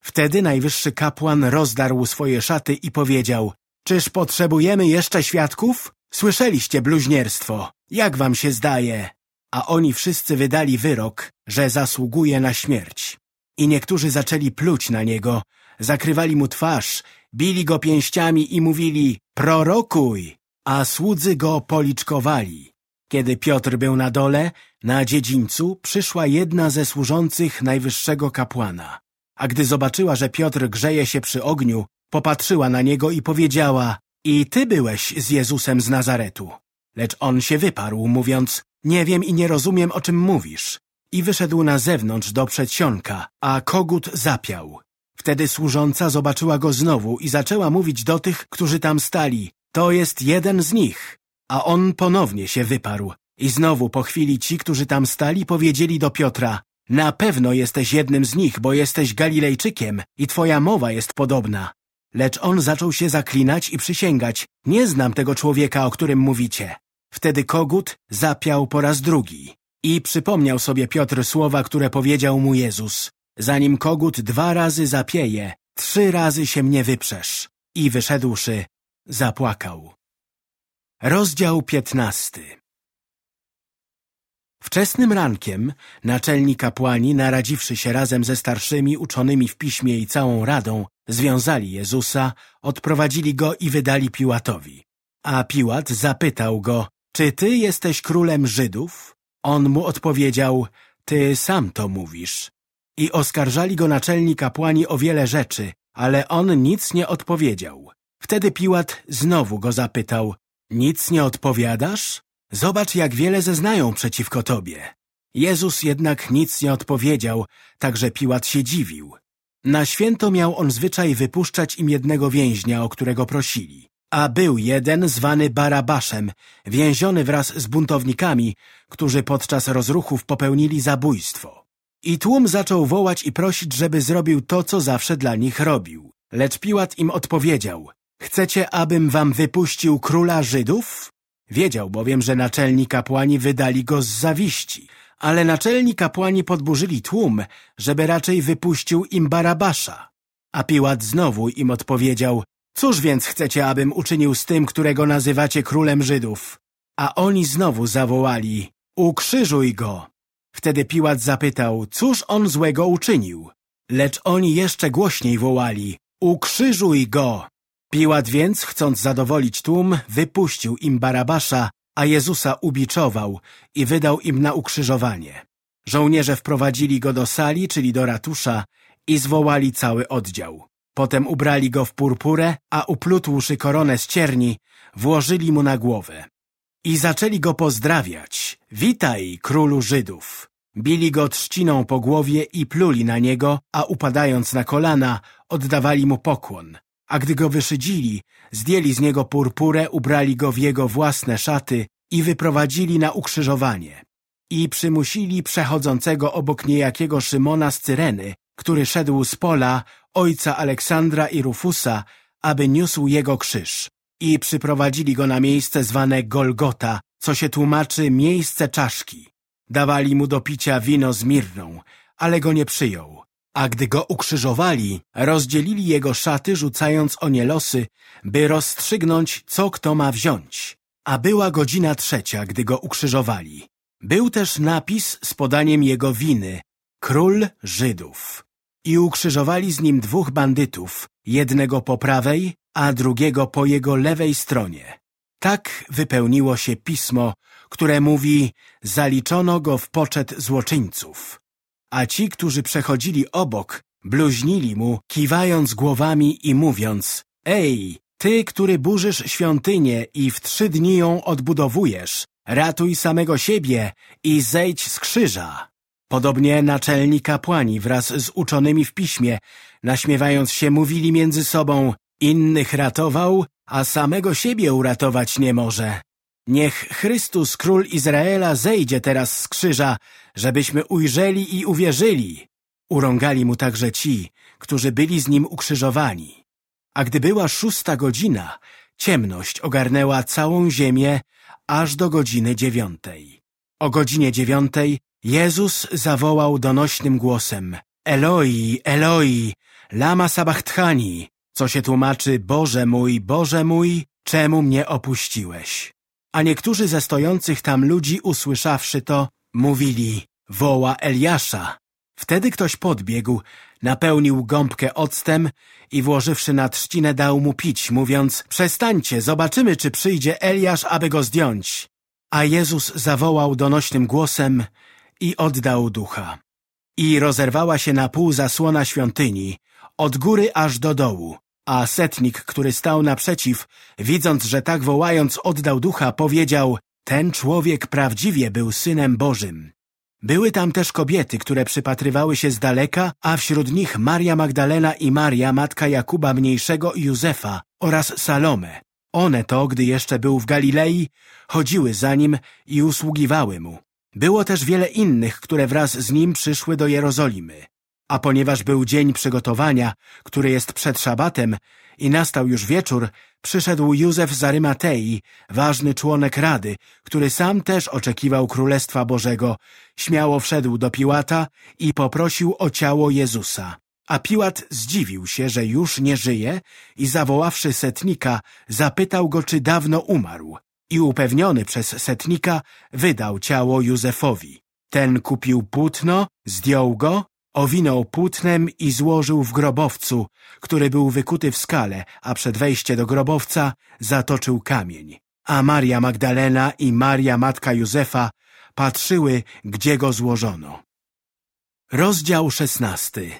A: Wtedy najwyższy kapłan rozdarł swoje szaty i powiedział, czyż potrzebujemy jeszcze świadków? Słyszeliście bluźnierstwo. Jak wam się zdaje? A oni wszyscy wydali wyrok, że zasługuje na śmierć. I niektórzy zaczęli pluć na niego, zakrywali mu twarz, bili go pięściami i mówili prorokuj, a słudzy go policzkowali. Kiedy Piotr był na dole, na dziedzińcu, przyszła jedna ze służących najwyższego kapłana. A gdy zobaczyła, że Piotr grzeje się przy ogniu, popatrzyła na niego i powiedziała i ty byłeś z Jezusem z Nazaretu. Lecz on się wyparł, mówiąc nie wiem i nie rozumiem, o czym mówisz i wyszedł na zewnątrz do przedsionka, a kogut zapiał. Wtedy służąca zobaczyła go znowu i zaczęła mówić do tych, którzy tam stali. To jest jeden z nich. A on ponownie się wyparł. I znowu po chwili ci, którzy tam stali, powiedzieli do Piotra Na pewno jesteś jednym z nich, bo jesteś Galilejczykiem i twoja mowa jest podobna. Lecz on zaczął się zaklinać i przysięgać Nie znam tego człowieka, o którym mówicie. Wtedy kogut zapiał po raz drugi. I przypomniał sobie Piotr słowa, które powiedział mu Jezus. Zanim kogut dwa razy zapieje, trzy razy się mnie wyprzesz. I wyszedłszy, zapłakał. Rozdział piętnasty Wczesnym rankiem naczelni kapłani, naradziwszy się razem ze starszymi uczonymi w piśmie i całą radą, związali Jezusa, odprowadzili go i wydali Piłatowi. A Piłat zapytał go, czy ty jesteś królem Żydów? On mu odpowiedział, ty sam to mówisz. I oskarżali go naczelni kapłani o wiele rzeczy, ale on nic nie odpowiedział. Wtedy Piłat znowu go zapytał, nic nie odpowiadasz? Zobacz, jak wiele zeznają przeciwko tobie. Jezus jednak nic nie odpowiedział, także Piłat się dziwił. Na święto miał on zwyczaj wypuszczać im jednego więźnia, o którego prosili. A był jeden zwany Barabaszem, więziony wraz z buntownikami, którzy podczas rozruchów popełnili zabójstwo. I tłum zaczął wołać i prosić, żeby zrobił to, co zawsze dla nich robił. Lecz Piłat im odpowiedział, chcecie, abym wam wypuścił króla Żydów? Wiedział bowiem, że naczelni kapłani wydali go z zawiści, ale naczelni kapłani podburzyli tłum, żeby raczej wypuścił im Barabasza. A Piłat znowu im odpowiedział, cóż więc chcecie, abym uczynił z tym, którego nazywacie królem Żydów? A oni znowu zawołali, ukrzyżuj go. Wtedy Piłat zapytał, cóż on złego uczynił? Lecz oni jeszcze głośniej wołali, ukrzyżuj go. Piłat więc, chcąc zadowolić tłum, wypuścił im Barabasza, a Jezusa ubiczował i wydał im na ukrzyżowanie. Żołnierze wprowadzili go do sali, czyli do ratusza i zwołali cały oddział. Potem ubrali go w purpurę, a uplutłszy koronę z cierni, włożyli mu na głowę. I zaczęli go pozdrawiać. Witaj, królu Żydów! Bili go trzciną po głowie i pluli na niego, a upadając na kolana, oddawali mu pokłon. A gdy go wyszydzili, zdjęli z niego purpurę, ubrali go w jego własne szaty i wyprowadzili na ukrzyżowanie. I przymusili przechodzącego obok niejakiego Szymona z Cyreny, który szedł z pola, ojca Aleksandra i Rufusa, aby niósł jego krzyż. I przyprowadzili go na miejsce zwane Golgota, co się tłumaczy miejsce czaszki. Dawali mu do picia wino z mirną, ale go nie przyjął. A gdy go ukrzyżowali, rozdzielili jego szaty, rzucając o nie losy, by rozstrzygnąć, co kto ma wziąć. A była godzina trzecia, gdy go ukrzyżowali. Był też napis z podaniem jego winy, Król Żydów. I ukrzyżowali z nim dwóch bandytów, jednego po prawej, a drugiego po jego lewej stronie. Tak wypełniło się pismo, które mówi, zaliczono go w poczet złoczyńców a ci, którzy przechodzili obok, bluźnili mu, kiwając głowami i mówiąc Ej, ty, który burzysz świątynię i w trzy dni ją odbudowujesz, ratuj samego siebie i zejdź z krzyża. Podobnie naczelni kapłani wraz z uczonymi w piśmie, naśmiewając się, mówili między sobą Innych ratował, a samego siebie uratować nie może. Niech Chrystus, Król Izraela, zejdzie teraz z krzyża, żebyśmy ujrzeli i uwierzyli. Urągali mu także ci, którzy byli z nim ukrzyżowani. A gdy była szósta godzina, ciemność ogarnęła całą ziemię aż do godziny dziewiątej. O godzinie dziewiątej Jezus zawołał donośnym głosem Eloi, Eloi, lama sabachthani, co się tłumaczy Boże mój, Boże mój, czemu mnie opuściłeś? A niektórzy ze stojących tam ludzi, usłyszawszy to, mówili, woła Eliasza. Wtedy ktoś podbiegł, napełnił gąbkę octem i włożywszy na trzcinę dał mu pić, mówiąc, przestańcie, zobaczymy, czy przyjdzie Eliasz, aby go zdjąć. A Jezus zawołał donośnym głosem i oddał ducha. I rozerwała się na pół zasłona świątyni, od góry aż do dołu, a setnik, który stał naprzeciw, widząc, że tak wołając oddał ducha, powiedział Ten człowiek prawdziwie był Synem Bożym. Były tam też kobiety, które przypatrywały się z daleka, a wśród nich Maria Magdalena i Maria, matka Jakuba Mniejszego i Józefa oraz Salome. One to, gdy jeszcze był w Galilei, chodziły za nim i usługiwały mu. Było też wiele innych, które wraz z nim przyszły do Jerozolimy. A ponieważ był dzień przygotowania, który jest przed szabatem i nastał już wieczór, przyszedł Józef z Arymatei, ważny członek Rady, który sam też oczekiwał Królestwa Bożego, śmiało wszedł do Piłata i poprosił o ciało Jezusa. A Piłat zdziwił się, że już nie żyje i zawoławszy setnika, zapytał go, czy dawno umarł. i upewniony przez setnika wydał ciało Józefowi. Ten kupił płótno, zdjął go, owinął płótnem i złożył w grobowcu, który był wykuty w skale, a przed wejście do grobowca zatoczył kamień. A Maria Magdalena i Maria matka Józefa patrzyły, gdzie go złożono. Rozdział szesnasty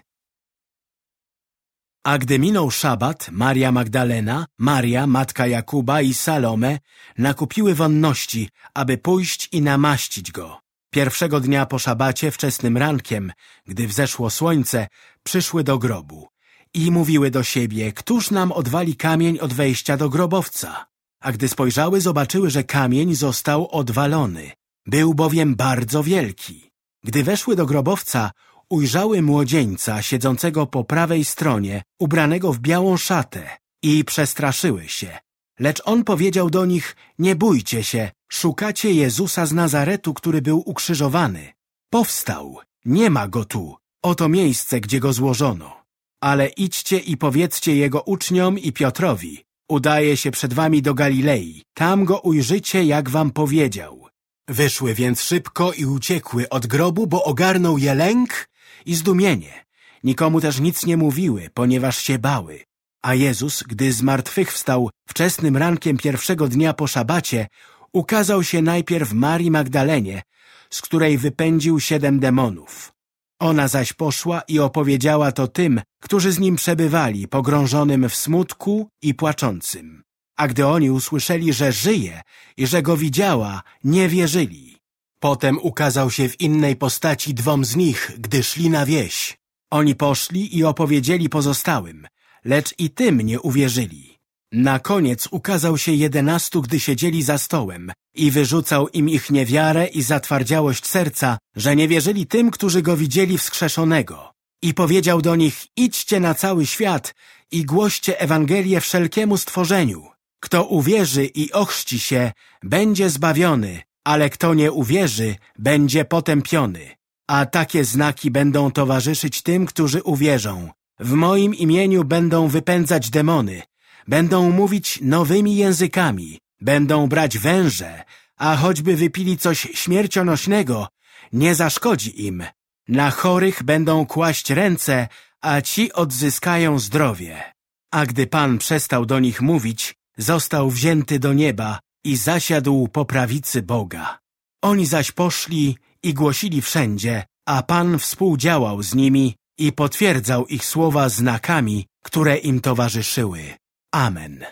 A: A gdy minął szabat, Maria Magdalena, Maria, matka Jakuba i Salome nakupiły wonności, aby pójść i namaścić go. Pierwszego dnia po szabacie, wczesnym rankiem, gdy wzeszło słońce, przyszły do grobu i mówiły do siebie, któż nam odwali kamień od wejścia do grobowca? A gdy spojrzały, zobaczyły, że kamień został odwalony. Był bowiem bardzo wielki. Gdy weszły do grobowca, ujrzały młodzieńca siedzącego po prawej stronie, ubranego w białą szatę i przestraszyły się. Lecz on powiedział do nich, nie bójcie się, szukacie Jezusa z Nazaretu, który był ukrzyżowany. Powstał, nie ma go tu, oto miejsce, gdzie go złożono. Ale idźcie i powiedzcie jego uczniom i Piotrowi, udaje się przed wami do Galilei, tam go ujrzycie, jak wam powiedział. Wyszły więc szybko i uciekły od grobu, bo ogarnął je lęk i zdumienie. Nikomu też nic nie mówiły, ponieważ się bały. A Jezus, gdy zmartwychwstał wczesnym rankiem pierwszego dnia po szabacie, ukazał się najpierw Marii Magdalenie, z której wypędził siedem demonów. Ona zaś poszła i opowiedziała to tym, którzy z nim przebywali, pogrążonym w smutku i płaczącym. A gdy oni usłyszeli, że żyje i że go widziała, nie wierzyli. Potem ukazał się w innej postaci dwom z nich, gdy szli na wieś. Oni poszli i opowiedzieli pozostałym, lecz i tym nie uwierzyli. Na koniec ukazał się jedenastu, gdy siedzieli za stołem i wyrzucał im ich niewiarę i zatwardziałość serca, że nie wierzyli tym, którzy go widzieli wskrzeszonego. I powiedział do nich, idźcie na cały świat i głoście Ewangelię wszelkiemu stworzeniu. Kto uwierzy i ochrzci się, będzie zbawiony, ale kto nie uwierzy, będzie potępiony. A takie znaki będą towarzyszyć tym, którzy uwierzą. W moim imieniu będą wypędzać demony, będą mówić nowymi językami, będą brać węże, a choćby wypili coś śmiercionośnego, nie zaszkodzi im. Na chorych będą kłaść ręce, a ci odzyskają zdrowie. A gdy Pan przestał do nich mówić, został wzięty do nieba i zasiadł po prawicy Boga. Oni zaś poszli i głosili wszędzie, a Pan współdziałał z nimi i potwierdzał ich słowa znakami, które im towarzyszyły. Amen.